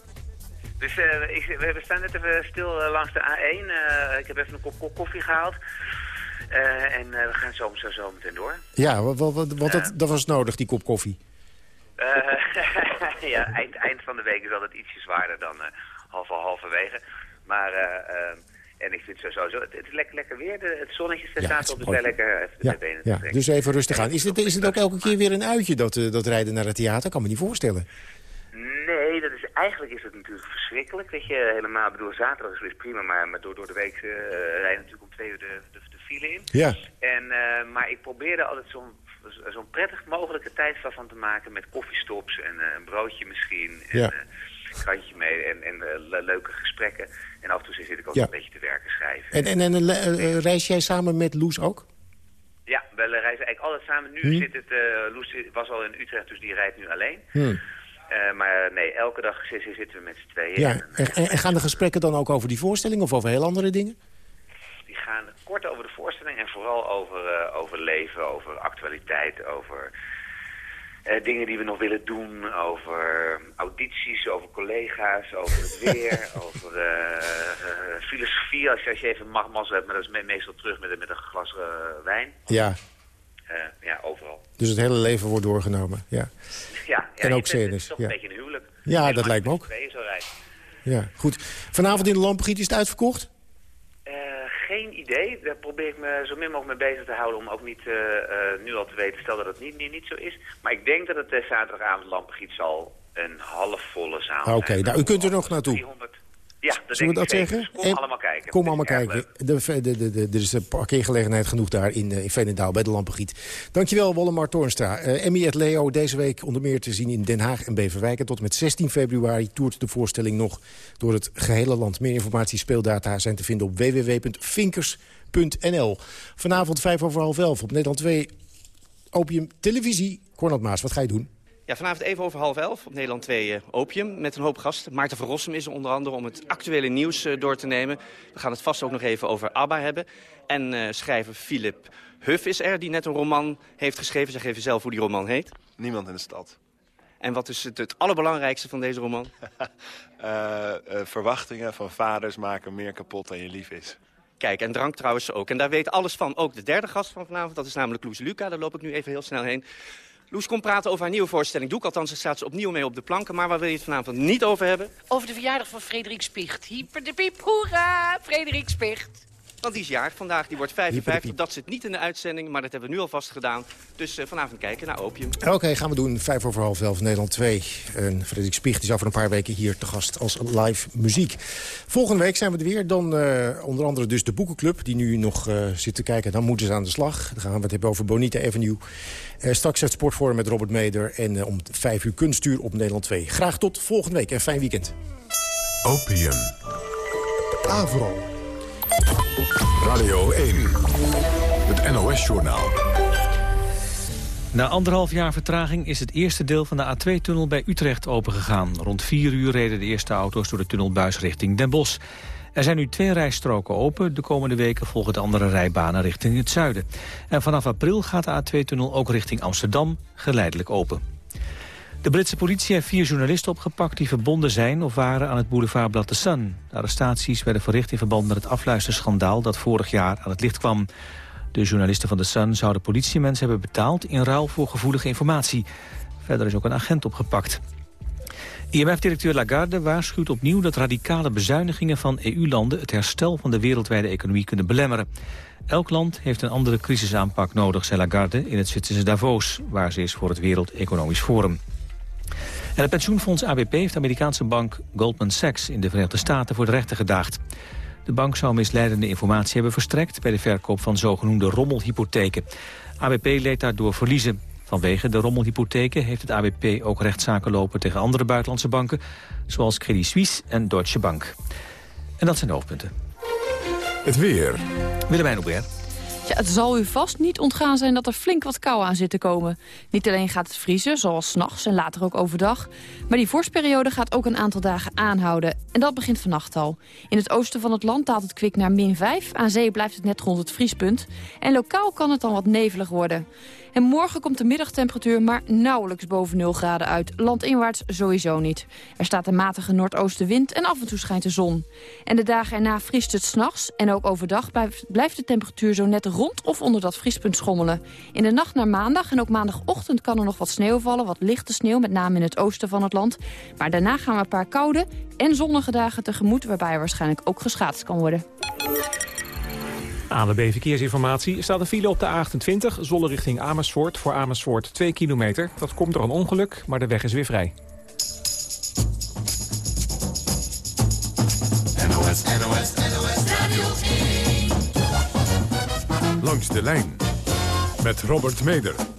Dus uh, ik, we staan net even stil uh, langs de A1. Uh, ik heb even een kop, kop koffie gehaald. en we gaan zo, zo, zo meteen door. Ja, wat, dat, dat was nodig, die kop koffie. ja, eind, eind van de week is altijd ietsje zwaarder dan half halverwege. Maar, en ik vind het sowieso, het, het is lekker, lekker weer. De, het zonnetje staat ja, op, dus lekker even ja, de benen ja. Dus even rustig aan. Is het, is het ook elke keer weer een uitje, dat, dat rijden naar het theater? kan me niet voorstellen. Nee, dat is, eigenlijk is het natuurlijk verschrikkelijk. Weet je, helemaal, bedoel, zaterdag is prima, maar, maar door, door de week uh, rijden natuurlijk om twee uur de, de, de file in. Ja. En, uh, maar ik probeerde altijd zo'n zo'n prettig mogelijke tijd van te maken met koffiestops en uh, een broodje misschien. En, ja. krantje mee en, en leuke gesprekken. En af en toe zit ik ook ja. een beetje te werken schrijven. En, en, en reis jij samen met Loes ook? Ja, we reizen eigenlijk altijd samen. Nu Hmm. zit het, Loes was al in Utrecht, dus die rijdt nu alleen. Hmm. Uh, maar nee, elke dag zitten we met z'n tweeën. Ja, en, en, en, gaan de gesprekken dan ook over die voorstelling of over heel andere dingen? Die gaan kort over de voorstelling en vooral over, uh, over leven, over actualiteit, over uh, dingen die we nog willen doen, over audities, over collega's, over het weer, over filosofie, als je, als je even mazzel hebt, maar dat is meestal terug met, met een glas wijn. Ja. ja, overal. Dus het hele leven wordt doorgenomen. Ja, ja en ook is toch ja. een beetje een huwelijk. Ja, dat lijkt me ook. Ja, goed. Vanavond in de Lampengiet is het uitverkocht? Uh, geen idee. Daar probeer ik me zo min mogelijk mee bezig te houden... om ook niet uh, uh, nu al te weten, stel dat het niet, niet, niet zo is. Maar ik denk dat het zaterdagavond Lampengiet zal een halfvolle zaal Oké, okay, nou, u kunt er nog naartoe. 300... Ja, dat Zullen we dat zeker. zeggen? Kom en, allemaal kijken. Kom allemaal kijken. De, de, de, er is een parkeergelegenheid genoeg daar in, uh, in Veenendaal bij de Lampengiet. Dankjewel, Wollemar Toornstra. Uh, Emmy et Leo deze week onder meer te zien in Den Haag en Beverwijk. En tot met 16 februari toert de voorstelling nog door het gehele land. Meer informatie, speeldata zijn te vinden op www.vinkers.nl. Vanavond 5 over half 11 op Nederland 2 Opium Televisie. Cornel Maas, wat ga je doen? Ja, vanavond even over half elf op Nederland 2 uh, Opium met een hoop gasten. Maarten van Rossum is er onder andere om het actuele nieuws uh, door te nemen. We gaan het vast ook nog even over ABBA hebben. En uh, schrijver Philip Huff is er, die net een roman heeft geschreven. Zeg even zelf hoe die roman heet. Niemand in de stad. En wat is het, het allerbelangrijkste van deze roman? verwachtingen van vaders maken meer kapot dan je lief is. Kijk, en drank trouwens ook. En daar weet alles van ook de derde gast van vanavond. Dat is namelijk Loes Luca. Daar loop ik nu even heel snel heen. Loes komt praten over haar nieuwe voorstelling. Doe ik althans, er staat ze opnieuw mee op de planken. Maar waar wil je het vanavond niet over hebben? Over de verjaardag van Frederik Spicht. Hyper de piep, hoera, Frederik Spicht. Want die is jarig vandaag, die wordt 55. Dat zit niet in de uitzending, maar dat hebben we nu alvast gedaan. Dus uh, vanavond kijken naar Opium. Oké, gaan we doen. Vijf over half elf, Nederland 2. En Frederik Spiegt is over een paar weken hier te gast als live muziek. Volgende week zijn we er weer. Dan uh, onder andere dus de Boekenclub, die nu nog uh, zit te kijken. Dan moeten ze aan de slag. Dan gaan we het hebben over Bonita Avenue. Straks het Sportforum met Robert Meder. En om vijf uur kunstuur op Nederland 2. Graag tot volgende week en fijn weekend. Opium. Avro. Radio 1. Het NOS-journaal. Na anderhalf jaar vertraging is het eerste deel van de A2-tunnel bij Utrecht opengegaan. Rond vier uur reden de eerste auto's door de tunnelbuis richting Den Bosch. Er zijn nu twee rijstroken open. De komende weken volgen de andere rijbanen richting het zuiden. En vanaf april gaat de A2-tunnel ook richting Amsterdam geleidelijk open. De Britse politie heeft vier journalisten opgepakt die verbonden zijn of waren aan het boulevardblad The Sun. De arrestaties werden verricht in verband met het afluisterschandaal dat vorig jaar aan het licht kwam. De journalisten van The Sun zouden politiemensen hebben betaald in ruil voor gevoelige informatie. Verder is ook een agent opgepakt. IMF-directeur Lagarde waarschuwt opnieuw dat radicale bezuinigingen van EU-landen het herstel van de wereldwijde economie kunnen belemmeren. Elk land heeft een andere crisisaanpak nodig, zei Lagarde in het Zwitserse Davos, waar ze is voor het Wereld Economisch Forum. En het pensioenfonds ABP heeft de Amerikaanse bank Goldman Sachs in de Verenigde Staten voor de rechter gedaagd. De bank zou misleidende informatie hebben verstrekt bij de verkoop van zogenoemde rommelhypotheken. ABP leed daardoor verliezen. Vanwege de rommelhypotheken heeft het ABP ook rechtszaken lopen tegen andere buitenlandse banken, zoals Credit Suisse en Deutsche Bank. En dat zijn de hoofdpunten. Het weer. Willemijn Hubert. Ja, het zal u vast niet ontgaan zijn dat er flink wat kou aan zit te komen. Niet alleen gaat het vriezen, zoals s'nachts en later ook overdag... maar die vorstperiode gaat ook een aantal dagen aanhouden. En dat begint vannacht al. In het oosten van het land daalt het kwik naar min 5. Aan zee blijft het net rond het vriespunt. En lokaal kan het dan wat nevelig worden. En morgen komt de middagtemperatuur maar nauwelijks boven 0 graden uit. Landinwaarts sowieso niet. Er staat een matige noordoostenwind en af en toe schijnt de zon. En de dagen erna vriest het s'nachts en ook overdag blijft de temperatuur zo net rond of onder dat vriespunt schommelen. In de nacht naar maandag en ook maandagochtend kan er nog wat sneeuw vallen. Wat lichte sneeuw, met name in het oosten van het land. Maar daarna gaan we een paar koude en zonnige dagen tegemoet... waarbij er waarschijnlijk ook geschaatst kan worden. Aan de B-verkeersinformatie staat een file op de A28, Zolle richting Amersfoort. Voor Amersfoort 2 kilometer. Dat komt door een ongeluk, maar de weg is weer vrij. NOS, NOS, NOS Radio 1. Langs de lijn met Robert Meder.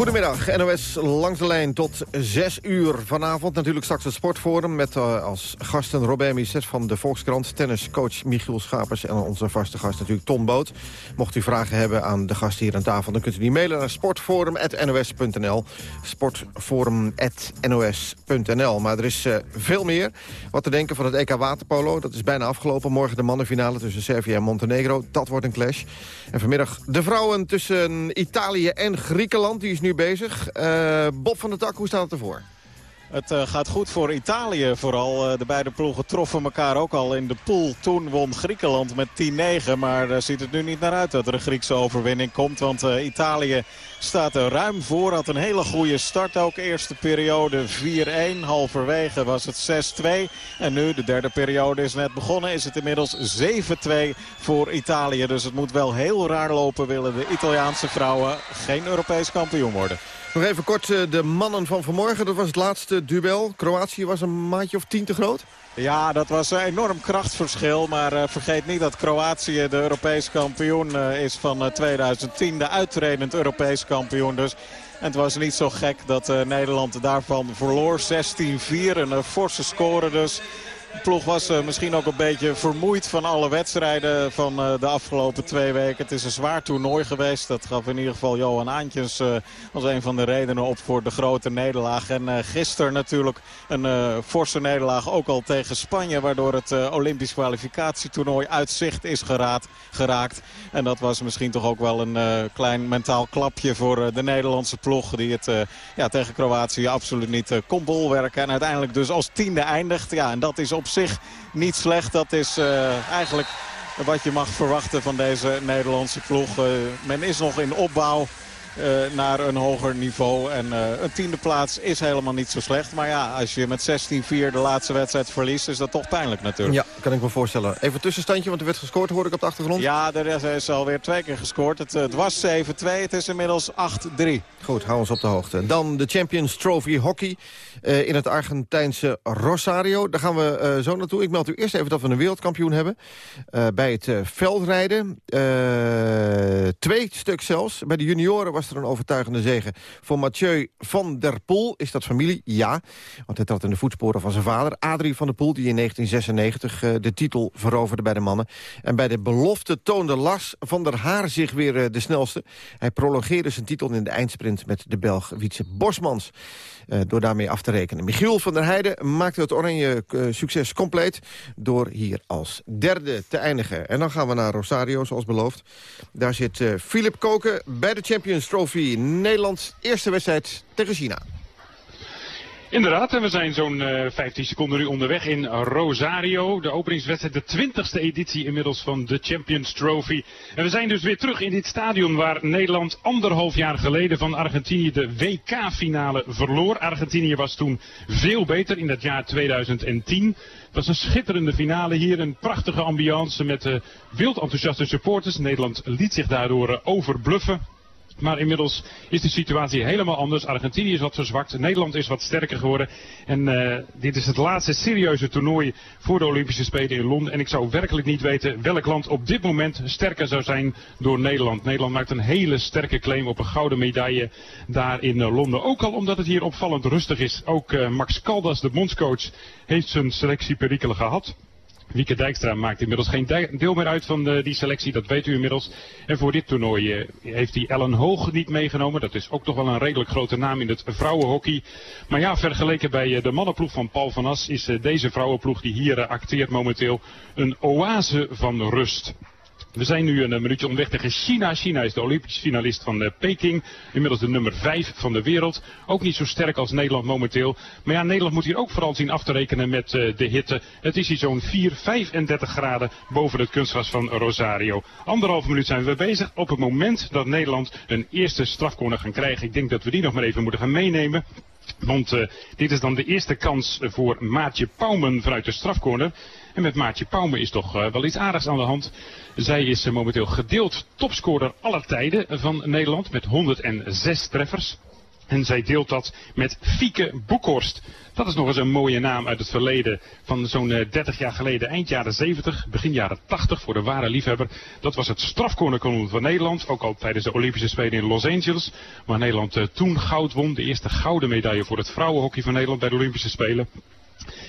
Goedemiddag, NOS langs de lijn tot 6 uur vanavond. Natuurlijk straks het sportforum met uh, als gasten Robert Misset van de Volkskrant... tenniscoach Michiel Schapers en onze vaste gast natuurlijk Tom Boot. Mocht u vragen hebben aan de gasten hier aan tafel... dan kunt u die mailen naar sportforum.nos.nl. Sportforum.nos.nl. Maar er is uh, veel meer wat te denken van het EK Waterpolo. Dat is bijna afgelopen. Morgen de mannenfinale tussen Servië en Montenegro. Dat wordt een clash. En vanmiddag de vrouwen tussen Italië en Griekenland. Die is nu bezig. Uh, Bob van der Tak, hoe staat het ervoor? Het uh, gaat goed voor Italië vooral. Uh, de beide ploegen troffen elkaar ook al in de pool. Toen won Griekenland met 10-9. Maar daar ziet het nu niet naar uit dat er een Griekse overwinning komt. Want Italië staat er ruim voor. Had een hele goede start ook. Eerste periode 4-1. Halverwege was het 6-2. En nu, de derde periode is net begonnen, is het inmiddels 7-2 voor Italië. Dus het moet wel heel raar lopen willen de Italiaanse vrouwen geen Europees kampioen worden. Nog even kort de mannen van vanmorgen. Dat was het laatste duel. Kroatië was een maatje of tien te groot? Ja, dat was een enorm krachtverschil. Maar uh, vergeet niet dat Kroatië de Europees kampioen uh, is van uh, 2010. De uitredend Europees kampioen dus. En het was niet zo gek dat Nederland daarvan verloor. 16-4, een forse score dus. De ploeg was uh, misschien ook een beetje vermoeid van alle wedstrijden van uh, de afgelopen twee weken. Het is een zwaar toernooi geweest. Dat gaf in ieder geval Johan Aantjens uh, als een van de redenen op voor de grote nederlaag. En gisteren natuurlijk een forse nederlaag ook al tegen Spanje. Waardoor het Olympisch kwalificatietoernooi uit zicht is geraad, geraakt. En dat was misschien toch ook wel een klein mentaal klapje voor de Nederlandse ploeg. Die het ja, tegen Kroatië absoluut niet kon bolwerken. En uiteindelijk dus als tiende eindigt. Ja, en dat is op zich niet slecht. Dat is uh, eigenlijk wat je mag verwachten van deze Nederlandse ploeg. Uh, men is nog in opbouw. Uh, naar een hoger niveau. En uh, een tiende plaats is helemaal niet zo slecht. Maar ja, als je met 16-4 de laatste wedstrijd verliest... is dat toch pijnlijk natuurlijk. Ja, kan ik me voorstellen. Even tussenstandje, want er werd gescoord, hoor ik op de achtergrond. Ja, er is alweer twee keer gescoord. Het, het was 7-2, het is inmiddels 8-3. Goed, hou ons op de hoogte. Dan de Champions Trophy Hockey uh, in het Argentijnse Rosario. Daar gaan we zo naartoe. Ik meld u eerst even dat we een wereldkampioen hebben. bij het veldrijden. twee stuk zelfs. Bij de junioren was er een overtuigende zegen voor Mathieu van der Poel. Is dat familie? Ja. Want hij trad in de voetsporen van zijn vader, Adrie van der Poel... die in 1996 uh, de titel veroverde bij de mannen. En bij de belofte toonde Lars van der Haar zich weer uh, de snelste. Hij prolongeerde zijn titel in de eindsprint met de Belg Wietse Bosmans. Uh, door daarmee af te rekenen. Michiel van der Heijden maakte het oranje succes compleet... door hier als derde te eindigen. En dan gaan we naar Rosario, zoals beloofd. Daar zit Philip Koken bij de Champions Trophy. Nederlands eerste wedstrijd tegen China. Inderdaad, en we zijn zo'n uh, eh, 15 seconden nu onderweg in Rosario. De openingswedstrijd, de twintigste editie inmiddels van de Champions Trophy. En we zijn dus weer terug in dit stadion waar Nederland anderhalf jaar geleden van Argentinië de WK-finale verloor. Argentinië was toen veel beter in dat jaar 2010. Het was een schitterende finale hier, een prachtige ambiance met uh, wild enthousiaste supporters. Nederland liet zich daardoor uh, overbluffen. Maar inmiddels is de situatie helemaal anders. Argentinië is wat verzwakt, Nederland is wat sterker geworden. En uh, dit is het laatste serieuze toernooi voor de Olympische Spelen in Londen. En ik zou werkelijk niet weten welk land op dit moment sterker zou zijn door Nederland. Nederland maakt een hele sterke claim op een gouden medaille daar in uh, Londen. Ook al omdat het hier opvallend rustig is. Ook uh, Max Caldas, de bondscoach, heeft zijn selectieperikelen gehad. Wieke Dijkstra maakt inmiddels geen deel meer uit van de, die selectie, dat weet u inmiddels. En voor dit toernooi eh, heeft hij Ellen Hoog niet meegenomen. Dat is ook toch wel een redelijk grote naam in het vrouwenhockey. Maar ja, vergeleken bij eh, de mannenploeg van Paul van As is eh, deze vrouwenploeg die hier acteert momenteel een oase van rust. We zijn nu een minuutje onderweg tegen China. China is de Olympisch finalist van uh, Peking. Inmiddels de nummer 5 van de wereld. Ook niet zo sterk als Nederland momenteel. Maar ja, Nederland moet hier ook vooral zien af te rekenen met uh, de hitte. Het is hier zo'n 4, 35 graden boven het kunstgras van Rosario. Anderhalf minuut zijn we bezig. Op het moment dat Nederland een eerste strafcorner gaan krijgen. Ik denk dat we die nog maar even moeten gaan meenemen. Want uh, dit is dan de eerste kans voor Maatje Pauwmen vanuit de strafcorner. En met Maatje Pauwmen is toch uh, wel iets aardigs aan de hand. Zij is uh, momenteel gedeeld topscorer aller tijden van Nederland met 106 treffers. En zij deelt dat met Fieke Boekhorst. Dat is nog eens een mooie naam uit het verleden van zo'n 30 jaar geleden, eind jaren 70, begin jaren 80 voor de ware liefhebber. Dat was het strafcornerkanon van Nederland, ook al tijdens de Olympische Spelen in Los Angeles. Waar Nederland toen goud won, de eerste gouden medaille voor het vrouwenhockey van Nederland bij de Olympische Spelen.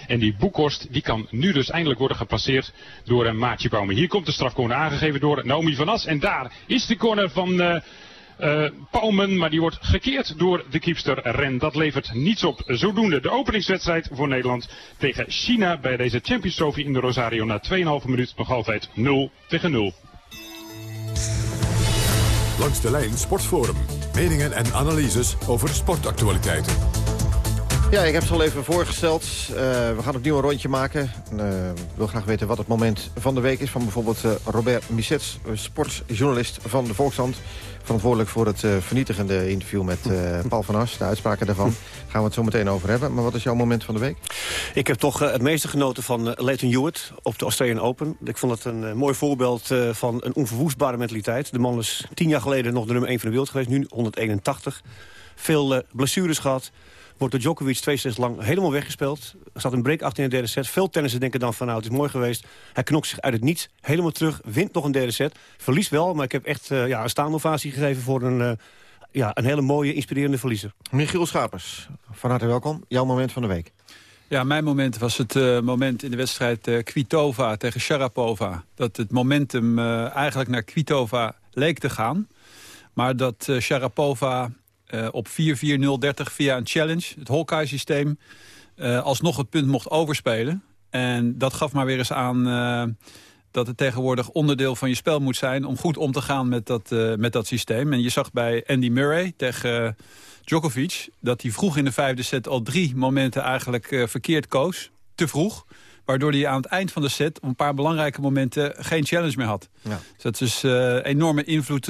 En die Boekhorst die kan nu dus eindelijk worden gepasseerd door een Maatje Bouwme. Hier komt de strafcorner aangegeven door Naomi van As. En daar is de corner van uh, maar die wordt gekeerd door de keepster Ren. Dat levert niets op. Zodoende de openingswedstrijd voor Nederland tegen China bij deze Champions Trophy in de Rosario na 2,5 minuut nog altijd 0 tegen 0. Langs de lijn Sportforum. Meningen en analyses over sportactualiteiten. Ja, ik heb ze al even voorgesteld. Uh, we gaan opnieuw een rondje maken. Uh, ik wil graag weten wat het moment van de week is... van bijvoorbeeld uh, Robert Missets, sportjournalist van de Volkshand. Verantwoordelijk voor het vernietigende interview met Paul van As. De uitspraken daarvan gaan we het zo meteen over hebben. Maar wat is jouw moment van de week? Ik heb toch het meeste genoten van Leighton Hewitt op de Australian Open. Ik vond het een mooi voorbeeld van een onverwoestbare mentaliteit. De man is tien jaar geleden nog de nummer 1 van de wereld geweest. Nu 181. Veel blessures gehad wordt door Djokovic twee sets lang helemaal weggespeeld. Er staat een break achter in de derde set. Veel tennissen denken dan van nou, het is mooi geweest. Hij knokt zich uit het niets, helemaal terug, wint nog een derde set. Verliest wel, maar ik heb echt uh, ja, een staande ovatie gegeven voor een... Uh, ja, een hele mooie, inspirerende verliezer. Michiel Schapers, van harte welkom. Jouw moment van de week. Ja, mijn moment was het uh, moment in de wedstrijd uh, Kvitova tegen Sharapova. Dat het momentum uh, eigenlijk naar Kvitova leek te gaan. Maar dat Sharapova op 4-4-0-30 via een challenge, het Hawkeye-systeem... Uh, alsnog het punt mocht overspelen. En dat gaf maar weer eens aan uh, dat het tegenwoordig onderdeel van je spel moet zijn... om goed om te gaan met dat, met dat systeem. En je zag bij Andy Murray tegen Djokovic... dat hij vroeg in de vijfde set al drie momenten eigenlijk verkeerd koos. Te vroeg. Waardoor hij aan het eind van de set op een paar belangrijke momenten geen challenge meer had. Ja. Dus dat is enorme invloed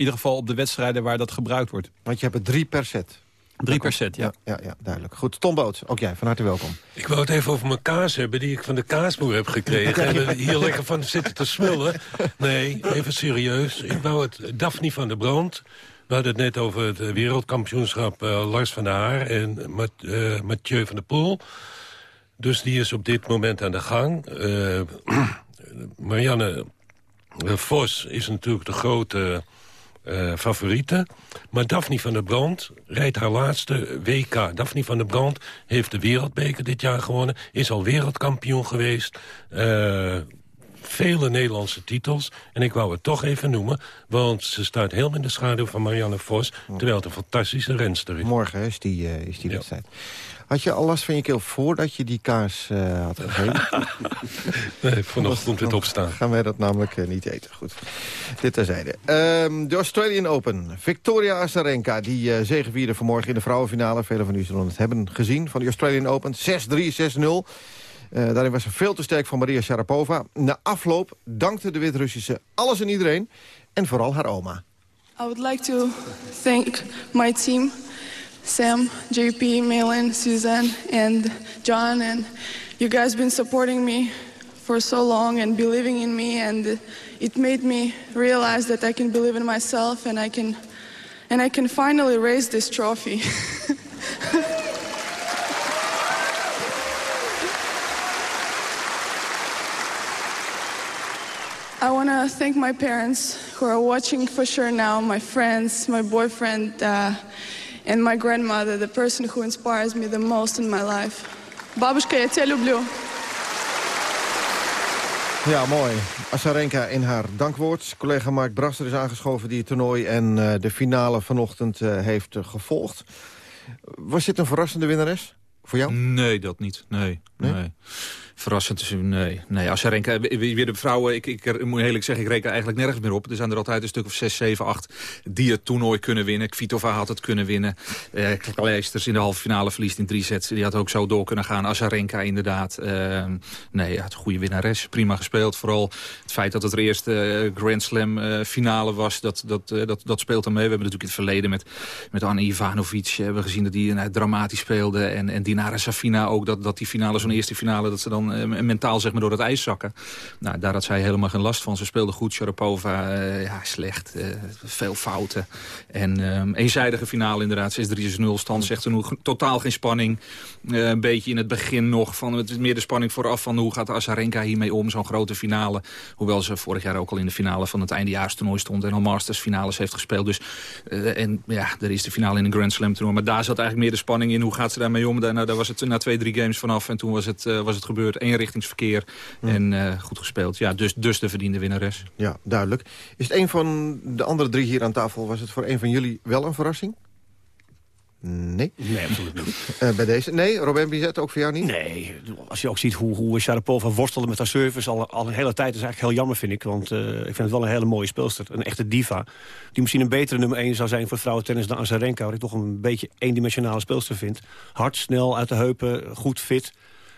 ieder geval op de wedstrijden waar dat gebruikt wordt. Want je hebt er drie per set. Drie per set, ja. Ja, ja, duidelijk. Goed, Tom Boot, ook jij, van harte welkom. Ik wou het even over mijn kaas hebben die ik van de kaasboer heb gekregen. En er hier lekker van zitten te smullen. Nee, even serieus. Ik wou het Daphne van der Brand... We hadden het net over het eh, wereldkampioenschap uh, Lars van der Haar en Mat uh, Mathieu van der Poel. Dus die is op dit moment aan de gang. Uh, Marianne Vos is natuurlijk de grote uh, favoriete. Maar Daphne van der Brand rijdt haar laatste WK. Daphne van der Brand heeft de wereldbeker dit jaar gewonnen. Is al wereldkampioen geweest. Uh, vele Nederlandse titels. En ik wou het toch even noemen. Want ze staat helemaal in de schaduw van Marianne Vos. Terwijl het een fantastische renster is. Morgen is die, uh, is die wedstrijd. Had je al last van je keel voordat je die kaas uh, had gegeten? nee, vanochtend het opstaan. Gaan wij dat namelijk uh, niet eten. Goed, dit terzijde. Um, de Australian Open. Victoria Azarenka, die uh, zegevierde vanmorgen in de vrouwenfinale. Velen van u zullen het hebben gezien van de Australian Open. 6-3, 6-0. Uh, daarin was ze veel te sterk van Maria Sharapova. Na afloop dankte de Wit-Russische alles en iedereen. En vooral haar oma. I would like to thank my team... Sam, JP, Malin, Suzanne, and John, and you guys been supporting me for so long and believing in me, and it made me realize that I can believe in myself and I can, and I can finally raise this trophy. I want to thank my parents who are watching for sure now, my friends, my boyfriend, uh, and my grandmother, the person who inspires me the most in my life. Babushka, я тебя люблю. Ja, mooi. Asarenka in haar dankwoord. Collega Mark Brasser is aangeschoven die het toernooi en uh, de finale vanochtend uh, heeft uh, gevolgd. Was dit een verrassende winnares voor jou? Nee, dat niet. Nee, nee. Verrassend is nee. nee. Azarenka, weer de vrouwen, ik, ik moet eerlijk zeggen, ik reken eigenlijk nergens meer op. Er zijn er altijd een stuk of 6, 7, 8 die het toernooi kunnen winnen. Kvitova had het kunnen winnen. Eh, Kleisters in de halve finale verliest in drie sets. Die had ook zo door kunnen gaan. Azarenka inderdaad. Uh, nee, goede winnares. Prima gespeeld. Vooral het feit dat het er eerste uh, Grand Slam uh, finale was, dat, dat, dat, dat speelt er mee. We hebben natuurlijk in het verleden met, met Anne Ivanovic hebben gezien dat die uh, dramatisch speelde. En, en Dinara Safina ook, dat, dat die finale, zo'n eerste finale, dat ze dan uh, mentaal zeg maar, door het ijs zakken. Nou, daar had zij helemaal geen last van. Ze speelde goed, Sharapova uh, ja, slecht, uh, veel fouten. En um, eenzijdige finale inderdaad, 6-3-0 stand zegt genoeg. Totaal geen spanning. een beetje in het begin nog, van, het meer de spanning vooraf van hoe gaat Azarenka hiermee om, zo'n grote finale. Hoewel ze vorig jaar ook al in de finale van het eindejaarstoernooi stond en al Masters finales heeft gespeeld. Dus, en ja, er is de finale in een Grand Slam toernooi. Maar daar zat eigenlijk meer de spanning in. Hoe gaat ze daarmee om? Daar, nou, daar was het na twee, drie games vanaf en toen was het, was het gebeurd eenrichtingsverkeer. Ja. En uh, goed gespeeld. Ja, dus, dus de verdiende winnares. Ja, duidelijk. Is het een van de andere drie hier aan tafel... was het voor een van jullie wel een verrassing? Nee? Nee, absoluut niet. Uh, bij deze? Nee, Robin Bizet, ook voor jou niet? Nee, als je ook ziet hoe, hoe Sharapova worstelde met haar service... Al, al een hele tijd is eigenlijk heel jammer, vind ik. Want uh, ik vind het wel een hele mooie speelster. Een echte diva. Die misschien een betere nummer 1 zou zijn voor vrouwentennis dan Azarenka. Wat ik toch een beetje eendimensionale speelster vind. Hard, snel, uit de heupen, goed fit...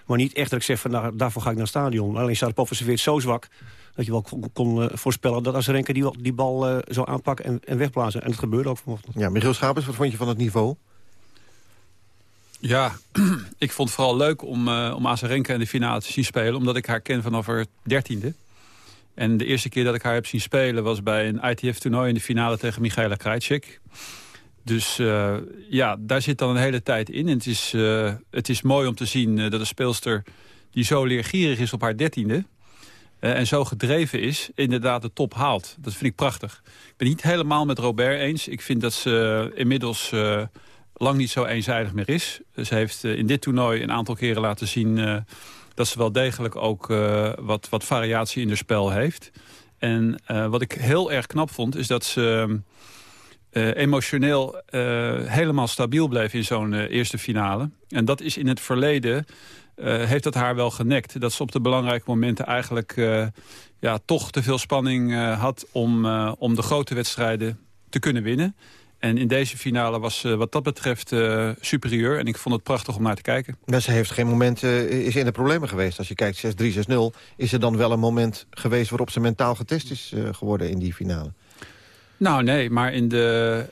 Maar niet echt dat ik zeg, van, nou, daarvoor ga ik naar het stadion. Alleen Sharapova serveert zo zwak dat je wel kon, kon uh, voorspellen dat Azarenka die, die bal uh, zou aanpakken en, en wegblazen. En dat gebeurde ook vanochtend. Ja, Michiel Schapers, wat vond je van het niveau? Ja, ik vond het vooral leuk om, uh, om Azarenka in de finale te zien spelen. Omdat ik haar ken vanaf haar dertiende. En de eerste keer dat ik haar heb zien spelen was bij een ITF-toernooi in de finale tegen Michaela Krajcik. Dus uh, ja, daar zit dan een hele tijd in. En het is, uh, het is mooi om te zien uh, dat een speelster die zo leergierig is op haar dertiende... en zo gedreven is, inderdaad de top haalt. Dat vind ik prachtig. Ik ben niet helemaal met Robert eens. Ik vind dat ze inmiddels lang niet zo eenzijdig meer is. Ze heeft in dit toernooi een aantal keren laten zien... dat ze wel degelijk ook wat, wat variatie in haar spel heeft. En wat ik heel erg knap vond, is dat ze... Uh, emotioneel uh, helemaal stabiel bleef in zo'n uh, eerste finale. En dat is in het verleden, heeft dat haar wel genekt. Dat ze op de belangrijke momenten eigenlijk ja, toch te veel spanning had... Om, om de grote wedstrijden te kunnen winnen. En in deze finale was ze wat dat betreft superieur. En ik vond het prachtig om naar te kijken. Maar ze heeft geen moment is in de problemen geweest. Als je kijkt 6-3, 6-0, is er dan wel een moment geweest... waarop ze mentaal getest is geworden in die finale? Nou, nee, maar in, de,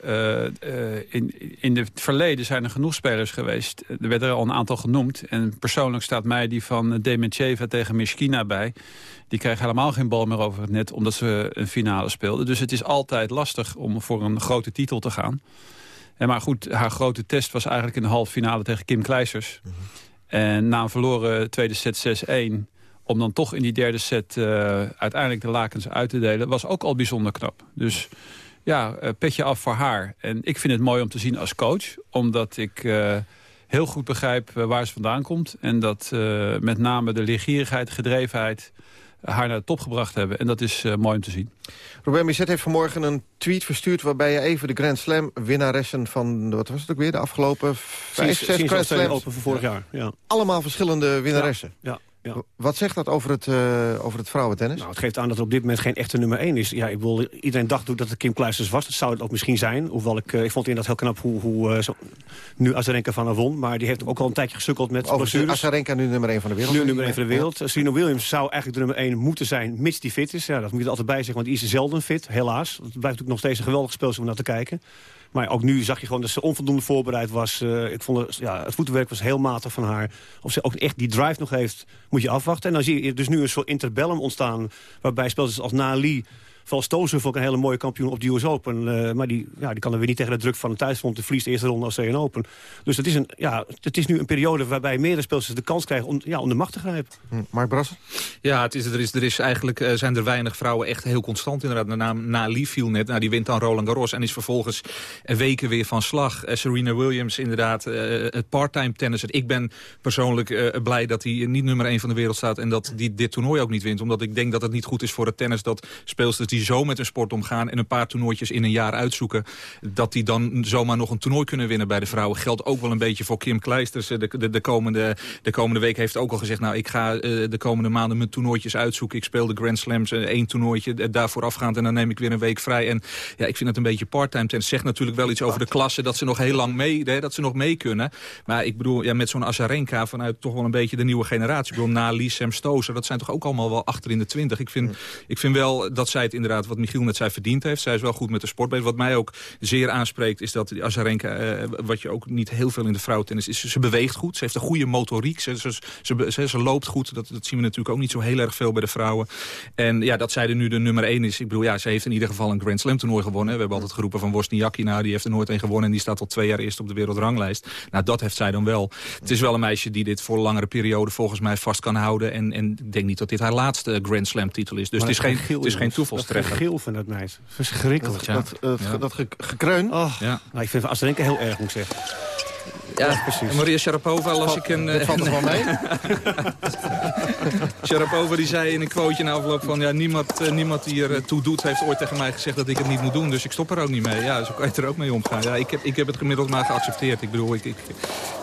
uh, uh, in, in het verleden zijn er genoeg spelers geweest. Er werden er al een aantal genoemd. En persoonlijk staat mij die van Demetjeva tegen Mishkina bij. Die kregen helemaal geen bal meer over het net, omdat ze een finale speelden. Dus het is altijd lastig om voor een grote titel te gaan. En maar goed, haar grote test was eigenlijk in de halve finale tegen Kim Kleisers. Mhm. En na een verloren tweede set 6-1 om dan toch in die derde set uh, uiteindelijk de lakens uit te delen... was ook al bijzonder knap. Dus ja, uh, petje af voor haar. En ik vind het mooi om te zien als coach. Omdat ik uh, heel goed begrijp waar ze vandaan komt. En dat met name de leergierigheid, gedrevenheid haar naar de top gebracht hebben. En dat is mooi om te zien. Robert Misset heeft vanmorgen een tweet verstuurd... waarbij je even de Grand Slam winnaressen van... wat was het ook weer, de afgelopen vijf, zes Grand Slams... Open van vorig jaar, ja. Allemaal verschillende winnaressen. ja. Ja. Wat zegt dat over het, uh, over het vrouwentennis? Nou, het geeft aan dat er op dit moment geen echte nummer 1 is. Ja, ik wil, iedereen dacht dat het Kim Kluisters was. Dat zou het ook misschien zijn. Hoewel ik, uh, ik vond inderdaad heel knap hoe, hoe uh, zo, nu Azarenka van haar won. Maar die heeft ook al een tijdje gesukkeld met Over Azarenka nu nummer 1 van de wereld. Nu nummer 1 van de wereld. Ja. Serena Williams zou eigenlijk de nummer 1 moeten zijn, mits die fit is. Ja, dat moet je er altijd bij zeggen, want die is zelden fit, helaas. Het blijft natuurlijk nog steeds een geweldig spel om naar te kijken. Maar ook nu zag je gewoon dat ze onvoldoende voorbereid was. Uh, ik vond het, ja, het voetenwerk was heel matig van haar. Of ze ook echt die drive nog heeft, moet je afwachten. En dan zie je dus nu een soort interbellum ontstaan... waarbij spelers als Nali Valstozen vond ik een hele mooie kampioen op de US Open. Uh, maar die, ja, die kan er weer niet tegen de druk van een thuisfront. De verliest de eerste ronde als CN Open. Dus het is, een, ja, het is nu een periode waarbij meerdere spelers de kans krijgen om, ja, om de macht te grijpen. Hm. Mark Brassen? Ja, het is, er, is, er is eigenlijk, uh, zijn er weinig vrouwen echt heel constant. Inderdaad, de naam Nali viel net. Nou, die wint dan Roland Garros en is vervolgens weken weer van slag. Uh, Serena Williams, inderdaad, het parttime tennis. Ik ben persoonlijk blij dat hij niet nummer 1 van de wereld staat... en dat hij dit toernooi ook niet wint. Omdat ik denk dat het niet goed is voor het tennis... dat speelsters die zo met een sport omgaan... en een paar toernooitjes in een jaar uitzoeken... dat die dan zomaar nog een toernooi kunnen winnen bij de vrouwen. Geldt ook wel een beetje voor Kim Kleisters. De, de, de, komende, de komende week heeft ook al gezegd... nou, ik ga uh, de komende maanden mijn toernooitjes uitzoeken. Ik speel de Grand Slams, uh, één toernooitje daarvoor afgaand... en dan neem ik weer een week vrij. En ja, ik vind het een beetje part-time. Het zegt natuurlijk wel iets over de klasse... dat ze nog heel lang mee, hè, dat ze nog mee kunnen. Maar ik bedoel, ja, met zo'n Azarenka vanuit toch wel een beetje de nieuwe generatie. Ik bedoel, Nali, Sam Stozer, dat zijn toch ook allemaal wel achter in de twintig. Ik vind, ik vind wel dat zij het inderdaad, wat Michiel net zij verdiend heeft. Zij is wel goed met de sport bezig. Wat mij ook zeer aanspreekt is dat Azarenka, uh, wat je ook niet heel veel in de vrouwentennis is, ze beweegt goed. Ze heeft een goede motoriek. Ze, ze, ze, ze, loopt goed. Dat, dat zien we natuurlijk ook niet zo heel erg veel bij de vrouwen. En ja, dat zij er nu de nummer 1 is. Ik bedoel, ja, ze heeft in ieder geval een Grand Slam toernooi gewonnen. We hebben altijd geroepen van Wozniacki, nou, die heeft er nooit een gewonnen. En die staat al twee jaar eerst op de wereldranglijst. Nou, dat heeft zij dan wel. Het is wel een meisje die dit voor een langere periode volgens mij vast kan houden. En, en ik denk niet dat dit haar laatste Grand Slam titel is. Dus het is, geen, het is geen toevalstreffer. geel van dat meisje. Verschrikkelijk. Dat, dat, ja. dat, ge gekreun. Oh, ja. nou, ik vind het Azarenka heel erg, moet ik zeggen. Ja, precies. Maria Sharapova las ik een... Dat valt er wel mee? Sharapova die zei in een quoteje na afloop van... ja, niemand, uh, niemand die er toe doet heeft ooit tegen mij gezegd dat ik het niet moet doen. Dus ik stop er ook niet mee. Ja, zo kan je er ook mee omgaan. Ja, ik, heb, ik heb het gemiddeld maar geaccepteerd. Ik bedoel, ik, ik,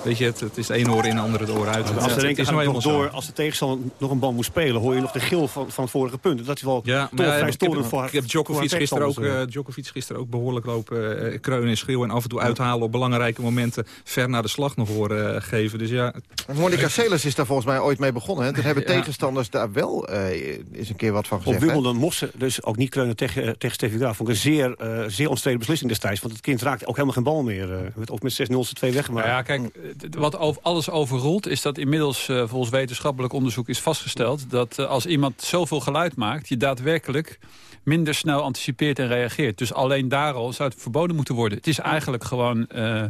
weet je, het, het is één oor in, de andere oor uit. als is nou nog door, als de tegenstander nog een bal moet spelen... hoor je nog de gil van, van het vorige punt. Dat is wel ja, toch vrij storend voor Ik heb Djokovic gisteren, ook, uh, Djokovic gisteren ook behoorlijk lopen uh, kreunen en schreeuwen... en af en toe uithalen op belangrijke momenten... ver naar de slag nog horen geven. Dus ja... Monica Seles is daar volgens mij ooit mee begonnen. Hè? Toen hebben ja. tegenstanders daar wel uh, eens een keer wat van gezegd. Op Wimbledon mochten dus ook niet kreunen tegen, tegen Steffi Graaf. Vond ik een zeer, uh, zeer omstreden beslissing destijds. Want het kind raakte ook helemaal geen bal meer. Uh, werd ook met 6-0 2 weggemaakt. Nou ja, kijk, wat over alles overrolt is dat inmiddels volgens wetenschappelijk onderzoek is vastgesteld... dat als iemand zoveel geluid maakt, je daadwerkelijk minder snel anticipeert en reageert. Dus alleen daar al zou het verboden moeten worden. Het is eigenlijk gewoon uh,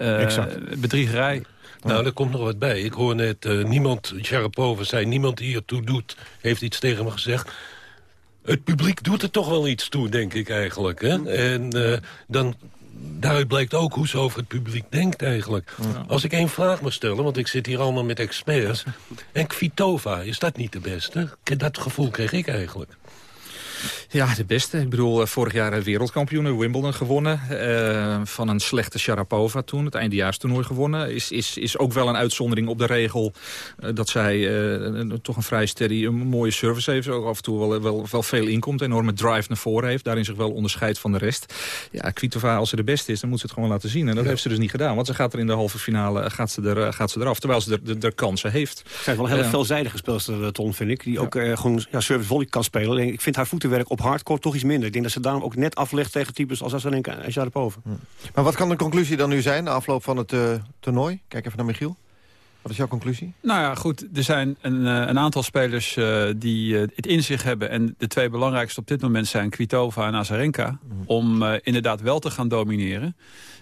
uh, bedriegerij. Nou, er komt nog wat bij. Ik hoor net, uh, niemand, Sharapova zei, niemand die ertoe doet, heeft iets tegen me gezegd. Het publiek doet er toch wel iets toe, denk ik eigenlijk. Hè? En uh, dan, daaruit blijkt ook hoe ze over het publiek denkt eigenlijk. Ja. Als ik één vraag mag stellen, want ik zit hier allemaal met experts. En Kvitova, is dat niet de beste? Dat gevoel kreeg ik eigenlijk. Ja, de beste. Ik bedoel, vorig jaar wereldkampioen Wimbledon gewonnen. Uh, van een slechte Sharapova toen, het eindejaarstoernooi gewonnen. Is, is, is ook wel een uitzondering op de regel uh, dat zij uh, toch een vrij steady, een mooie service heeft. Ook af en toe wel, wel, wel veel inkomt, enorme drive naar voren heeft. Daarin zich wel onderscheidt van de rest. Ja, Kvitova, als ze de beste is, dan moet ze het gewoon laten zien. En dat ja. heeft ze dus niet gedaan. Want ze gaat er in de halve finale gaat ze er, gaat ze eraf. Terwijl ze er, de, de kansen heeft. Zij heeft wel een hele veelzijdige speelster, Ton, vind ik. Die ook gewoon ja, service volley kan spelen. Ik vind haar voeten voetenwerk op hardcore toch iets minder. Ik denk dat ze daarom ook net aflegt tegen types als Azarenka en Sharapova. Hm. Maar wat kan de conclusie dan nu zijn, de afloop van het uh, toernooi? Kijk even naar Michiel. Wat is jouw conclusie? Nou ja, goed. Er zijn een, een aantal spelers uh, die uh, het in zich hebben. En de twee belangrijkste op dit moment zijn Kvitova en Azarenka. Mm. Om inderdaad wel te gaan domineren.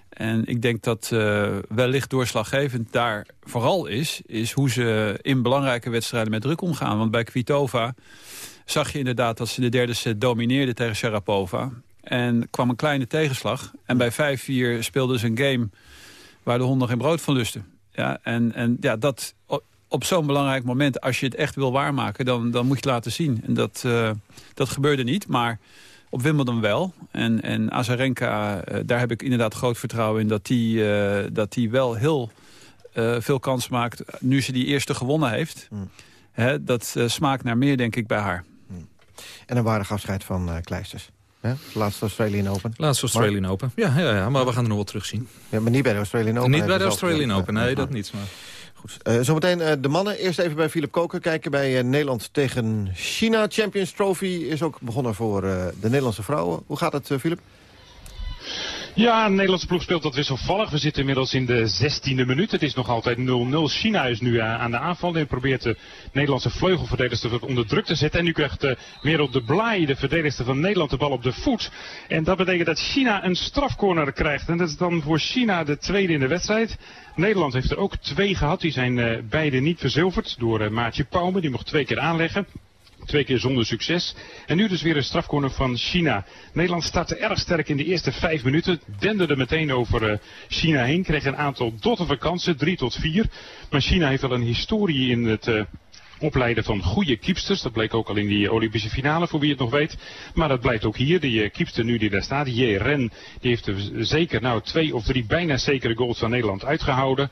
En ik denk dat uh, wellicht doorslaggevend daar vooral is... is hoe ze in belangrijke wedstrijden met druk omgaan. Want bij Kvitova zag je inderdaad dat ze de derde set domineerde tegen Sharapova. En kwam een kleine tegenslag. En bij 5-4 speelden ze een game waar de honden geen brood van lusten. Ja, en, en ja, dat op zo'n belangrijk moment, als je het echt wil waarmaken... dan, dan moet je het laten zien. En dat, uh, dat gebeurde niet, maar op Wimbledon wel. En, en Azarenka, uh, daar heb ik inderdaad groot vertrouwen in... dat die, uh, dat die wel heel veel kans maakt nu ze die eerste gewonnen heeft. Mm. Hè, dat smaakt naar meer, denk ik, bij haar. En een waardig afscheid van Kleisters. Hè? Laatste Australian Open. Laatste Australian maar... Open, ja, ja, ja, maar we gaan er nog wel terugzien. Ja, maar niet bij de Australian Open. Niet bij de Australian Open, nee, dat niet. Maar... Goed. Uh, zometeen uh, de mannen. Eerst even bij Philip Koken kijken bij uh, Nederland tegen China. Champions Trophy is ook begonnen voor de Nederlandse vrouwen. Hoe gaat het, Philip? Ja, de Nederlandse ploeg speelt dat wisselvallig. We zitten inmiddels in de 16e minuut. Het is nog altijd 0-0. China is nu aan de aanval en probeert de Nederlandse vleugelverdedigster onder druk te zetten. En nu krijgt uh, Merel de Blaai, de verdedigster van Nederland, de bal op de voet. En dat betekent dat China een strafcorner krijgt. En dat is dan voor China de tweede in de wedstrijd. Nederland heeft er ook twee gehad. Die zijn uh, beide niet verzilverd door Maatje Pauwme. Die mocht twee keer aanleggen. Twee keer zonder succes. En nu dus weer een strafcorner van China. Nederland startte erg sterk in de eerste vijf minuten. Denderde meteen over uh, China heen. Kreeg een aantal dottige kansen. Drie tot vier. Maar China heeft wel een historie in het... Uh, opleiden van goede kiepsters. Dat bleek ook al in die Olympische finale, voor wie het nog weet. Maar dat blijkt ook hier. Die uh, kiepster nu die daar staat, J. Ren, die heeft er zeker nou, twee of drie bijna zekere goals van Nederland uitgehouden.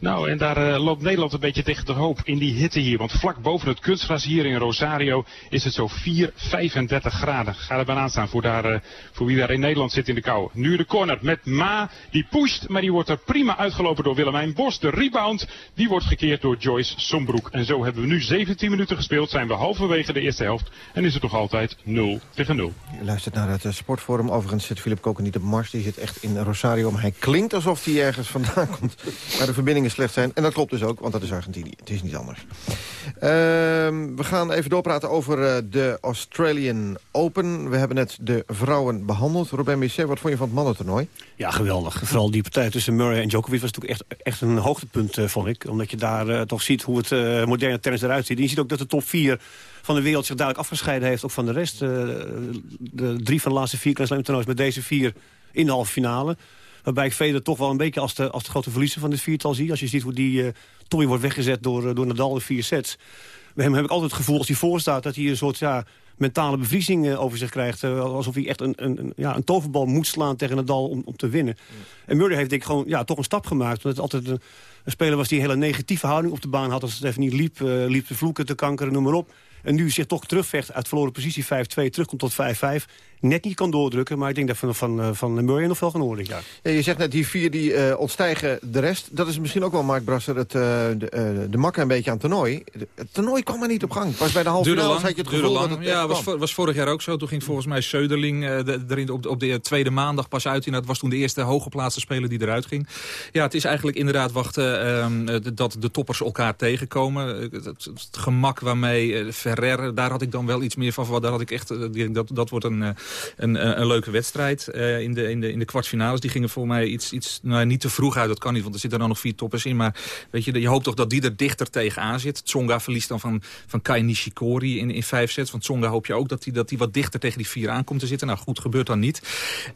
Nou, en daar uh, loopt Nederland een beetje tegen de hoop in die hitte hier. Want vlak boven het kunstgras hier in Rosario is het zo 4, 35 graden. Ga er maar aan staan voor, daar, uh, voor wie daar in Nederland zit in de kou. Nu de corner met Ma, die pusht, maar die wordt er prima uitgelopen door Willemijn Bos. De rebound, die wordt gekeerd door Joyce Sombroek. En zo hebben we nu 17 minuten gespeeld, zijn we halverwege de eerste helft. En is het nog altijd 0 tegen 0. Je luistert naar het uh, sportforum. Overigens zit Philip Koken niet op Mars, die zit echt in Rosario. Maar hij klinkt alsof hij ergens vandaan komt. Maar de verbinding is slecht zijn. En dat klopt dus ook, want dat is Argentinië. Het is niet anders. Uh, we gaan even doorpraten over uh, de Australian Open. We hebben net de vrouwen behandeld. Robin Misset, wat vond je van het mannentoernooi? Ja, geweldig. Vooral die partij tussen Murray en Djokovic was natuurlijk echt, echt een hoogtepunt, uh, vond ik. Omdat je daar uh, toch ziet hoe het moderne tennis eruit ziet. Je ziet ook dat de top 4 van de wereld zich duidelijk afgescheiden heeft... ook van de rest. de drie van de laatste vier Grand Slam met deze vier in de halve finale. Waarbij ik Federer toch wel een beetje als de, als de grote verliezer van dit viertal zie. Als je ziet hoe die uh, Tommy wordt weggezet door, uh, door Nadal in vier sets. Bij hem heb ik altijd het gevoel als hij voorstaat dat hij een soort ja, mentale bevriezing uh, over zich krijgt. alsof hij echt een, een, ja, een toverbal moet slaan tegen Nadal om, om te winnen. En Murray heeft denk ik gewoon ja, toch een stap gemaakt. Want het altijd een, een speler was die een hele negatieve houding op de baan had. Als het even niet liep, liep te vloeken, te kankeren, noem maar op. En nu zich toch terugvecht uit verloren positie 5-2, terugkomt tot 5-5. Net niet kan doordrukken, maar ik denk dat van, van, van Murray nog veel gaan horen ja. ja. Je zegt net, die vier die uh, ontstijgen de rest. Dat is misschien ook wel, Mark Brasser, het, uh, de, uh, de makker een beetje aan het toernooi. Het toernooi kwam maar niet op gang. Pas bij de halve finale had je het gevoel lang. dat het Ja, was, was vorig jaar ook zo. Toen ging volgens mij Söderling erin op, op de tweede maandag pas uit. En dat was toen de eerste hooggeplaatste speler die eruit ging. Ja, het is eigenlijk inderdaad wachten ehm, dat de toppers elkaar tegenkomen. Het, het, het gemak waarmee Ferrer, daar had ik dan wel iets meer van. Daar had ik echt, dat, dat wordt een een, een leuke wedstrijd uh, in, de, in, de, in de kwartfinales. Die gingen voor mij iets, iets nou, niet te vroeg uit. Dat kan niet, want er zitten dan nog vier toppers in. Maar weet je, je hoopt toch dat die er dichter tegenaan zit. Tsonga verliest dan van, van Kai Nishikori in, in vijf sets. Van Tsonga hoop je ook dat hij dat die wat dichter tegen die vier aankomt te zitten. Nou goed, gebeurt dan niet.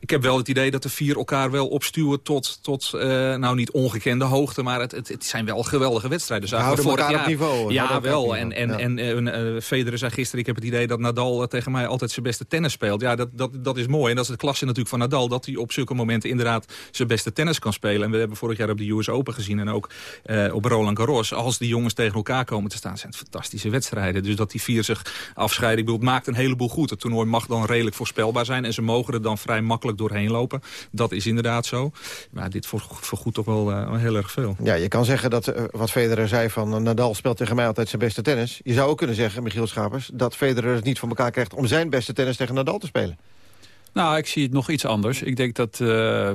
Ik heb wel het idee dat de vier elkaar wel opstuwen tot, tot uh, nou niet ongekende hoogte. Maar het, het, het zijn wel geweldige wedstrijden. Zagen houden vorig jaar. op niveau. Ja, wel. En, en, ja. en uh, Federer zei gisteren, ik heb het idee dat Nadal tegen mij altijd zijn beste tennis speelt. Ja, dat, dat, dat, is mooi. En dat is de klasse natuurlijk van Nadal. Dat hij op zulke momenten inderdaad zijn beste tennis kan spelen. En we hebben vorig jaar op de US Open gezien. En ook uh, op Roland Garros. Als die jongens tegen elkaar komen te staan, zijn het fantastische wedstrijden. Dus dat die vier zich afscheiden. Ik maakt een heleboel goed. Het toernooi mag dan redelijk voorspelbaar zijn. En ze mogen er dan vrij makkelijk doorheen lopen. Dat is inderdaad zo. Maar dit vergoedt toch wel uh, heel erg veel. Ja, je kan zeggen dat uh, wat Federer zei van Nadal speelt tegen mij altijd zijn beste tennis. Je zou ook kunnen zeggen, Michiel Schapers, dat Federer het niet van elkaar krijgt om zijn beste tennis tegen Nadal te spelen. Nou, ik zie het nog iets anders. Ik denk dat uh,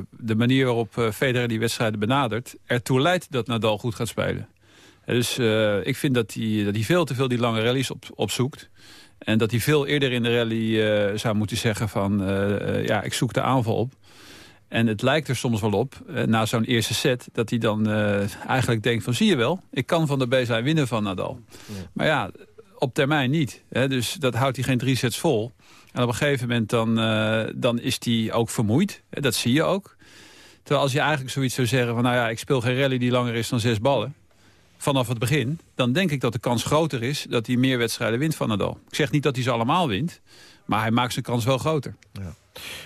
de manier waarop uh, Federer die wedstrijden benadert... ertoe leidt dat Nadal goed gaat spelen. Dus uh, ik vind dat hij, dat hij veel te veel die lange rallies op, opzoekt. En dat hij veel eerder in de rally zou moeten zeggen van... ja, ik zoek de aanval op. En het lijkt er soms wel op, na zo'n eerste set... dat hij dan eigenlijk denkt van, zie je wel... ik kan van de baseline winnen van Nadal. Ja. Maar ja, op termijn niet. Hè? Dus dat houdt hij geen drie sets vol... En op een gegeven moment dan, uh, dan is hij ook vermoeid. Dat zie je ook. Terwijl als je eigenlijk zoiets zou zeggen van... nou ja, ik speel geen rally die langer is dan zes ballen. Vanaf het begin. Dan denk ik dat de kans groter is dat hij meer wedstrijden wint van Nadal. Ik zeg niet dat hij ze allemaal wint. Maar hij maakt zijn kans wel groter. Ja.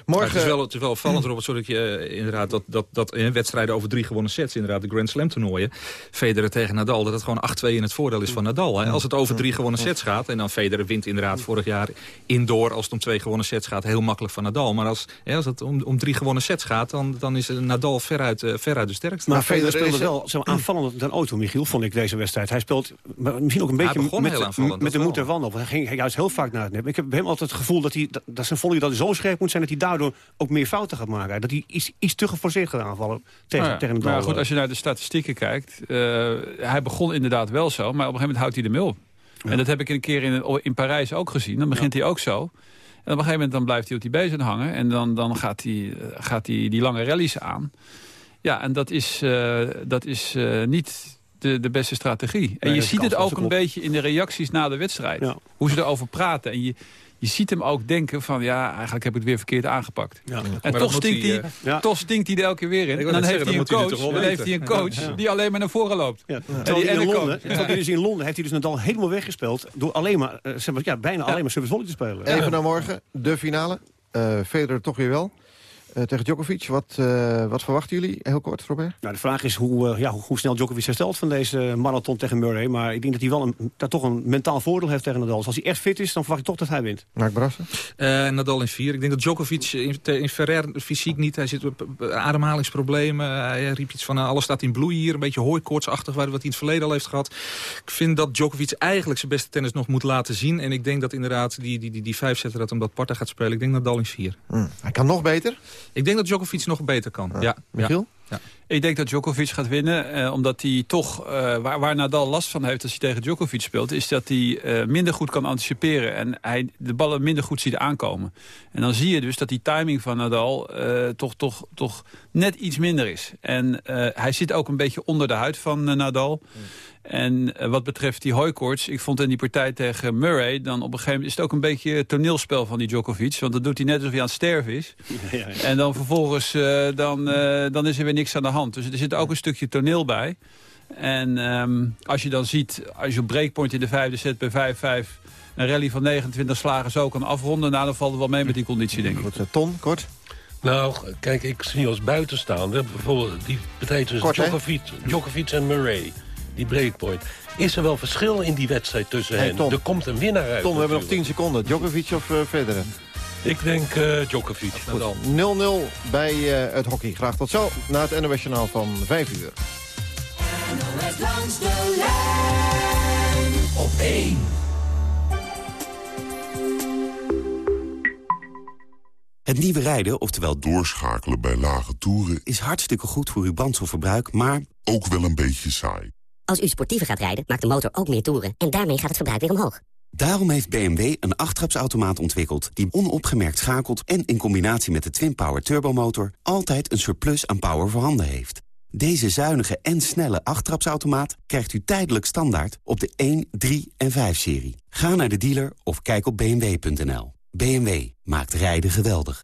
Morgen... het, is wel, het is wel opvallend, Robert, zodat je uh, inderdaad dat, dat, dat in wedstrijden over drie gewonnen sets, inderdaad de Grand Slam toernooien, Federer tegen Nadal, dat het gewoon 8-2 in het voordeel is van Nadal. Hè. Als het over drie gewonnen sets gaat, en dan Federer wint inderdaad vorig jaar indoor, als het om twee gewonnen sets gaat, heel makkelijk van Nadal. Maar als, hè, als het om, om drie gewonnen sets gaat, dan, dan is Nadal veruit, uh, veruit de sterkste. Maar, maar Federer speelde wel zo aanvallend dan auto, Michiel, vond ik deze wedstrijd. Hij speelt misschien ook een beetje met, met de moed ervan op. Hij ging juist heel vaak naar het net. Ik heb hem altijd het gevoel dat, hij, dat, dat zijn volley dat zo scherp moet zijn dat hij daardoor ook meer fouten gaat maken. Dat hij iets, iets te geforceerd gaat aanvallen tegen, nou ja, tegen de Maar goed, als je naar de statistieken kijkt... Uh, hij begon inderdaad wel zo, maar op een gegeven moment houdt hij op. Ja. En dat heb ik een keer in, in Parijs ook gezien. Dan begint ja. hij ook zo. En op een gegeven moment dan blijft hij op die bezem hangen. En dan, dan gaat, hij, gaat hij die lange rallies aan. Ja, en dat is, uh, dat is uh, niet de, de beste strategie. En nee, je ziet het ook een beetje in de reacties na de wedstrijd. Ja. Hoe ze erover praten. En je, je ziet hem ook denken van... ja, eigenlijk heb ik het weer verkeerd aangepakt. Ja. En toch stinkt, hij, ja. toch stinkt hij er elke keer weer in. En dan, heeft hij, een coach, dan heeft hij een coach die alleen maar naar voren loopt. Ja. En die, in, Londen, ja. dus in Londen heeft hij dus Nadal helemaal weggespeeld... door alleen maar, uh, zeg maar ja, bijna alleen maar service volley te spelen. Even naar morgen, de finale. Uh, Federer toch weer wel. Uh, tegen Djokovic. Wat, uh, wat verwachten jullie? Heel kort, Robert. Nou, de vraag is hoe, uh, ja, hoe, hoe, snel Djokovic herstelt van deze marathon tegen Murray. Maar ik denk dat hij wel een, dat toch een mentaal voordeel heeft tegen Nadal. Dus als hij echt fit is, dan verwacht ik toch dat hij wint. Mark Brassen? Nadal in vier. Ik denk dat Djokovic in, in Ferrer fysiek niet. Hij zit op ademhalingsproblemen. hij riep iets van alles staat in bloei hier. Een beetje hooikoortsachtig, wat hij in het verleden al heeft gehad. Ik vind dat Djokovic eigenlijk zijn beste tennis nog moet laten zien. En ik denk dat inderdaad die, die, die, die vijf zetten dat hem dat parten gaat spelen. Ik denk Nadal in vier. Hmm. Hij kan nog beter? Ik denk dat Djokovic nog beter kan. Ja. ja. Michiel? Ja. Ik denk dat Djokovic gaat winnen, eh, omdat hij toch, uh, waar, waar, Nadal last van heeft als hij tegen Djokovic speelt, is dat hij uh, minder goed kan anticiperen en hij de ballen minder goed ziet aankomen. En dan zie je dus dat die timing van Nadal toch, toch, toch net iets minder is. En hij zit ook een beetje onder de huid van Nadal. Hmm. En uh, wat betreft die hooikoorts, ik vond in die partij tegen Murray... dan op een gegeven moment is het ook een beetje het toneelspel van die Djokovic. Want dat doet hij net alsof hij aan het sterven is. Ja, ja. En dan vervolgens uh, dan, uh, dan is er weer niks aan de hand. Dus er zit ook een stukje toneel bij. En um, als je dan ziet, als je op breakpoint in de vijfde set bij 5-5... een rally van 29 slagen zo kan afronden... Nou, dan valt het wel mee met die conditie, denk ik. Goed, Ton, kort. Nou, kijk, ik zie als buitenstaander... bijvoorbeeld die partij tussen Djokovic, Djokovic en Murray die breakpoint. Is er wel verschil in die wedstrijd tussen hey, hen? Tom. Er komt een winnaar uit. Tom, we hebben nog 10 seconden. Djokovic of uh, Federer? Ik denk uh, Djokovic. 0-0 bij uh, het hockey. Graag tot zo na het NOS Journaal van 5 uur. NOS langs de lijn op 1. Het nieuwe rijden, oftewel doorschakelen bij lage toeren... is hartstikke goed voor uw brandstofverbruik, maar... ook wel een beetje saai. Als u sportiever gaat rijden, maakt de motor ook meer toeren... en daarmee gaat het verbruik weer omhoog. Daarom heeft BMW een achttrapsautomaat ontwikkeld... die onopgemerkt schakelt en in combinatie met de Twin-Power turbomotor... altijd een surplus aan power voorhanden heeft. Deze zuinige en snelle achttrapsautomaat krijgt u tijdelijk standaard... op de 1, 3 en 5-serie. Ga naar de dealer of kijk op bmw.nl. BMW maakt rijden geweldig.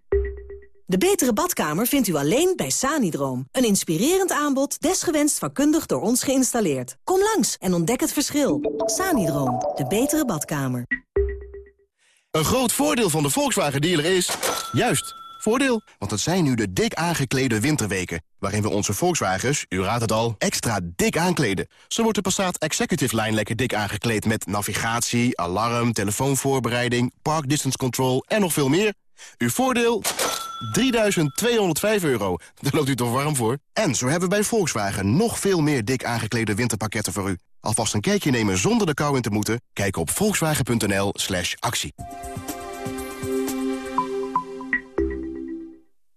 De betere badkamer vindt u alleen bij Sanidroom. Een inspirerend aanbod, desgewenst vakkundig door ons geïnstalleerd. Kom langs en ontdek het verschil. Sanidroom, de betere badkamer. Een groot voordeel van de Volkswagen dealer is... juist, voordeel. Want het zijn nu de dik aangeklede winterweken... waarin we onze Volkswagens, u raadt het al, extra dik aankleden. Zo wordt de Passat Executive Line lekker dik aangekleed... met navigatie, alarm, telefoonvoorbereiding, park distance control en nog veel meer. Uw voordeel... 3.205 euro. Daar loopt u toch warm voor? En zo hebben we bij Volkswagen nog veel meer dik aangeklede winterpakketten voor u. Alvast een kijkje nemen zonder de kou in te moeten? Kijk op volkswagen.nl slash actie.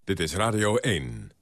Dit is Radio 1.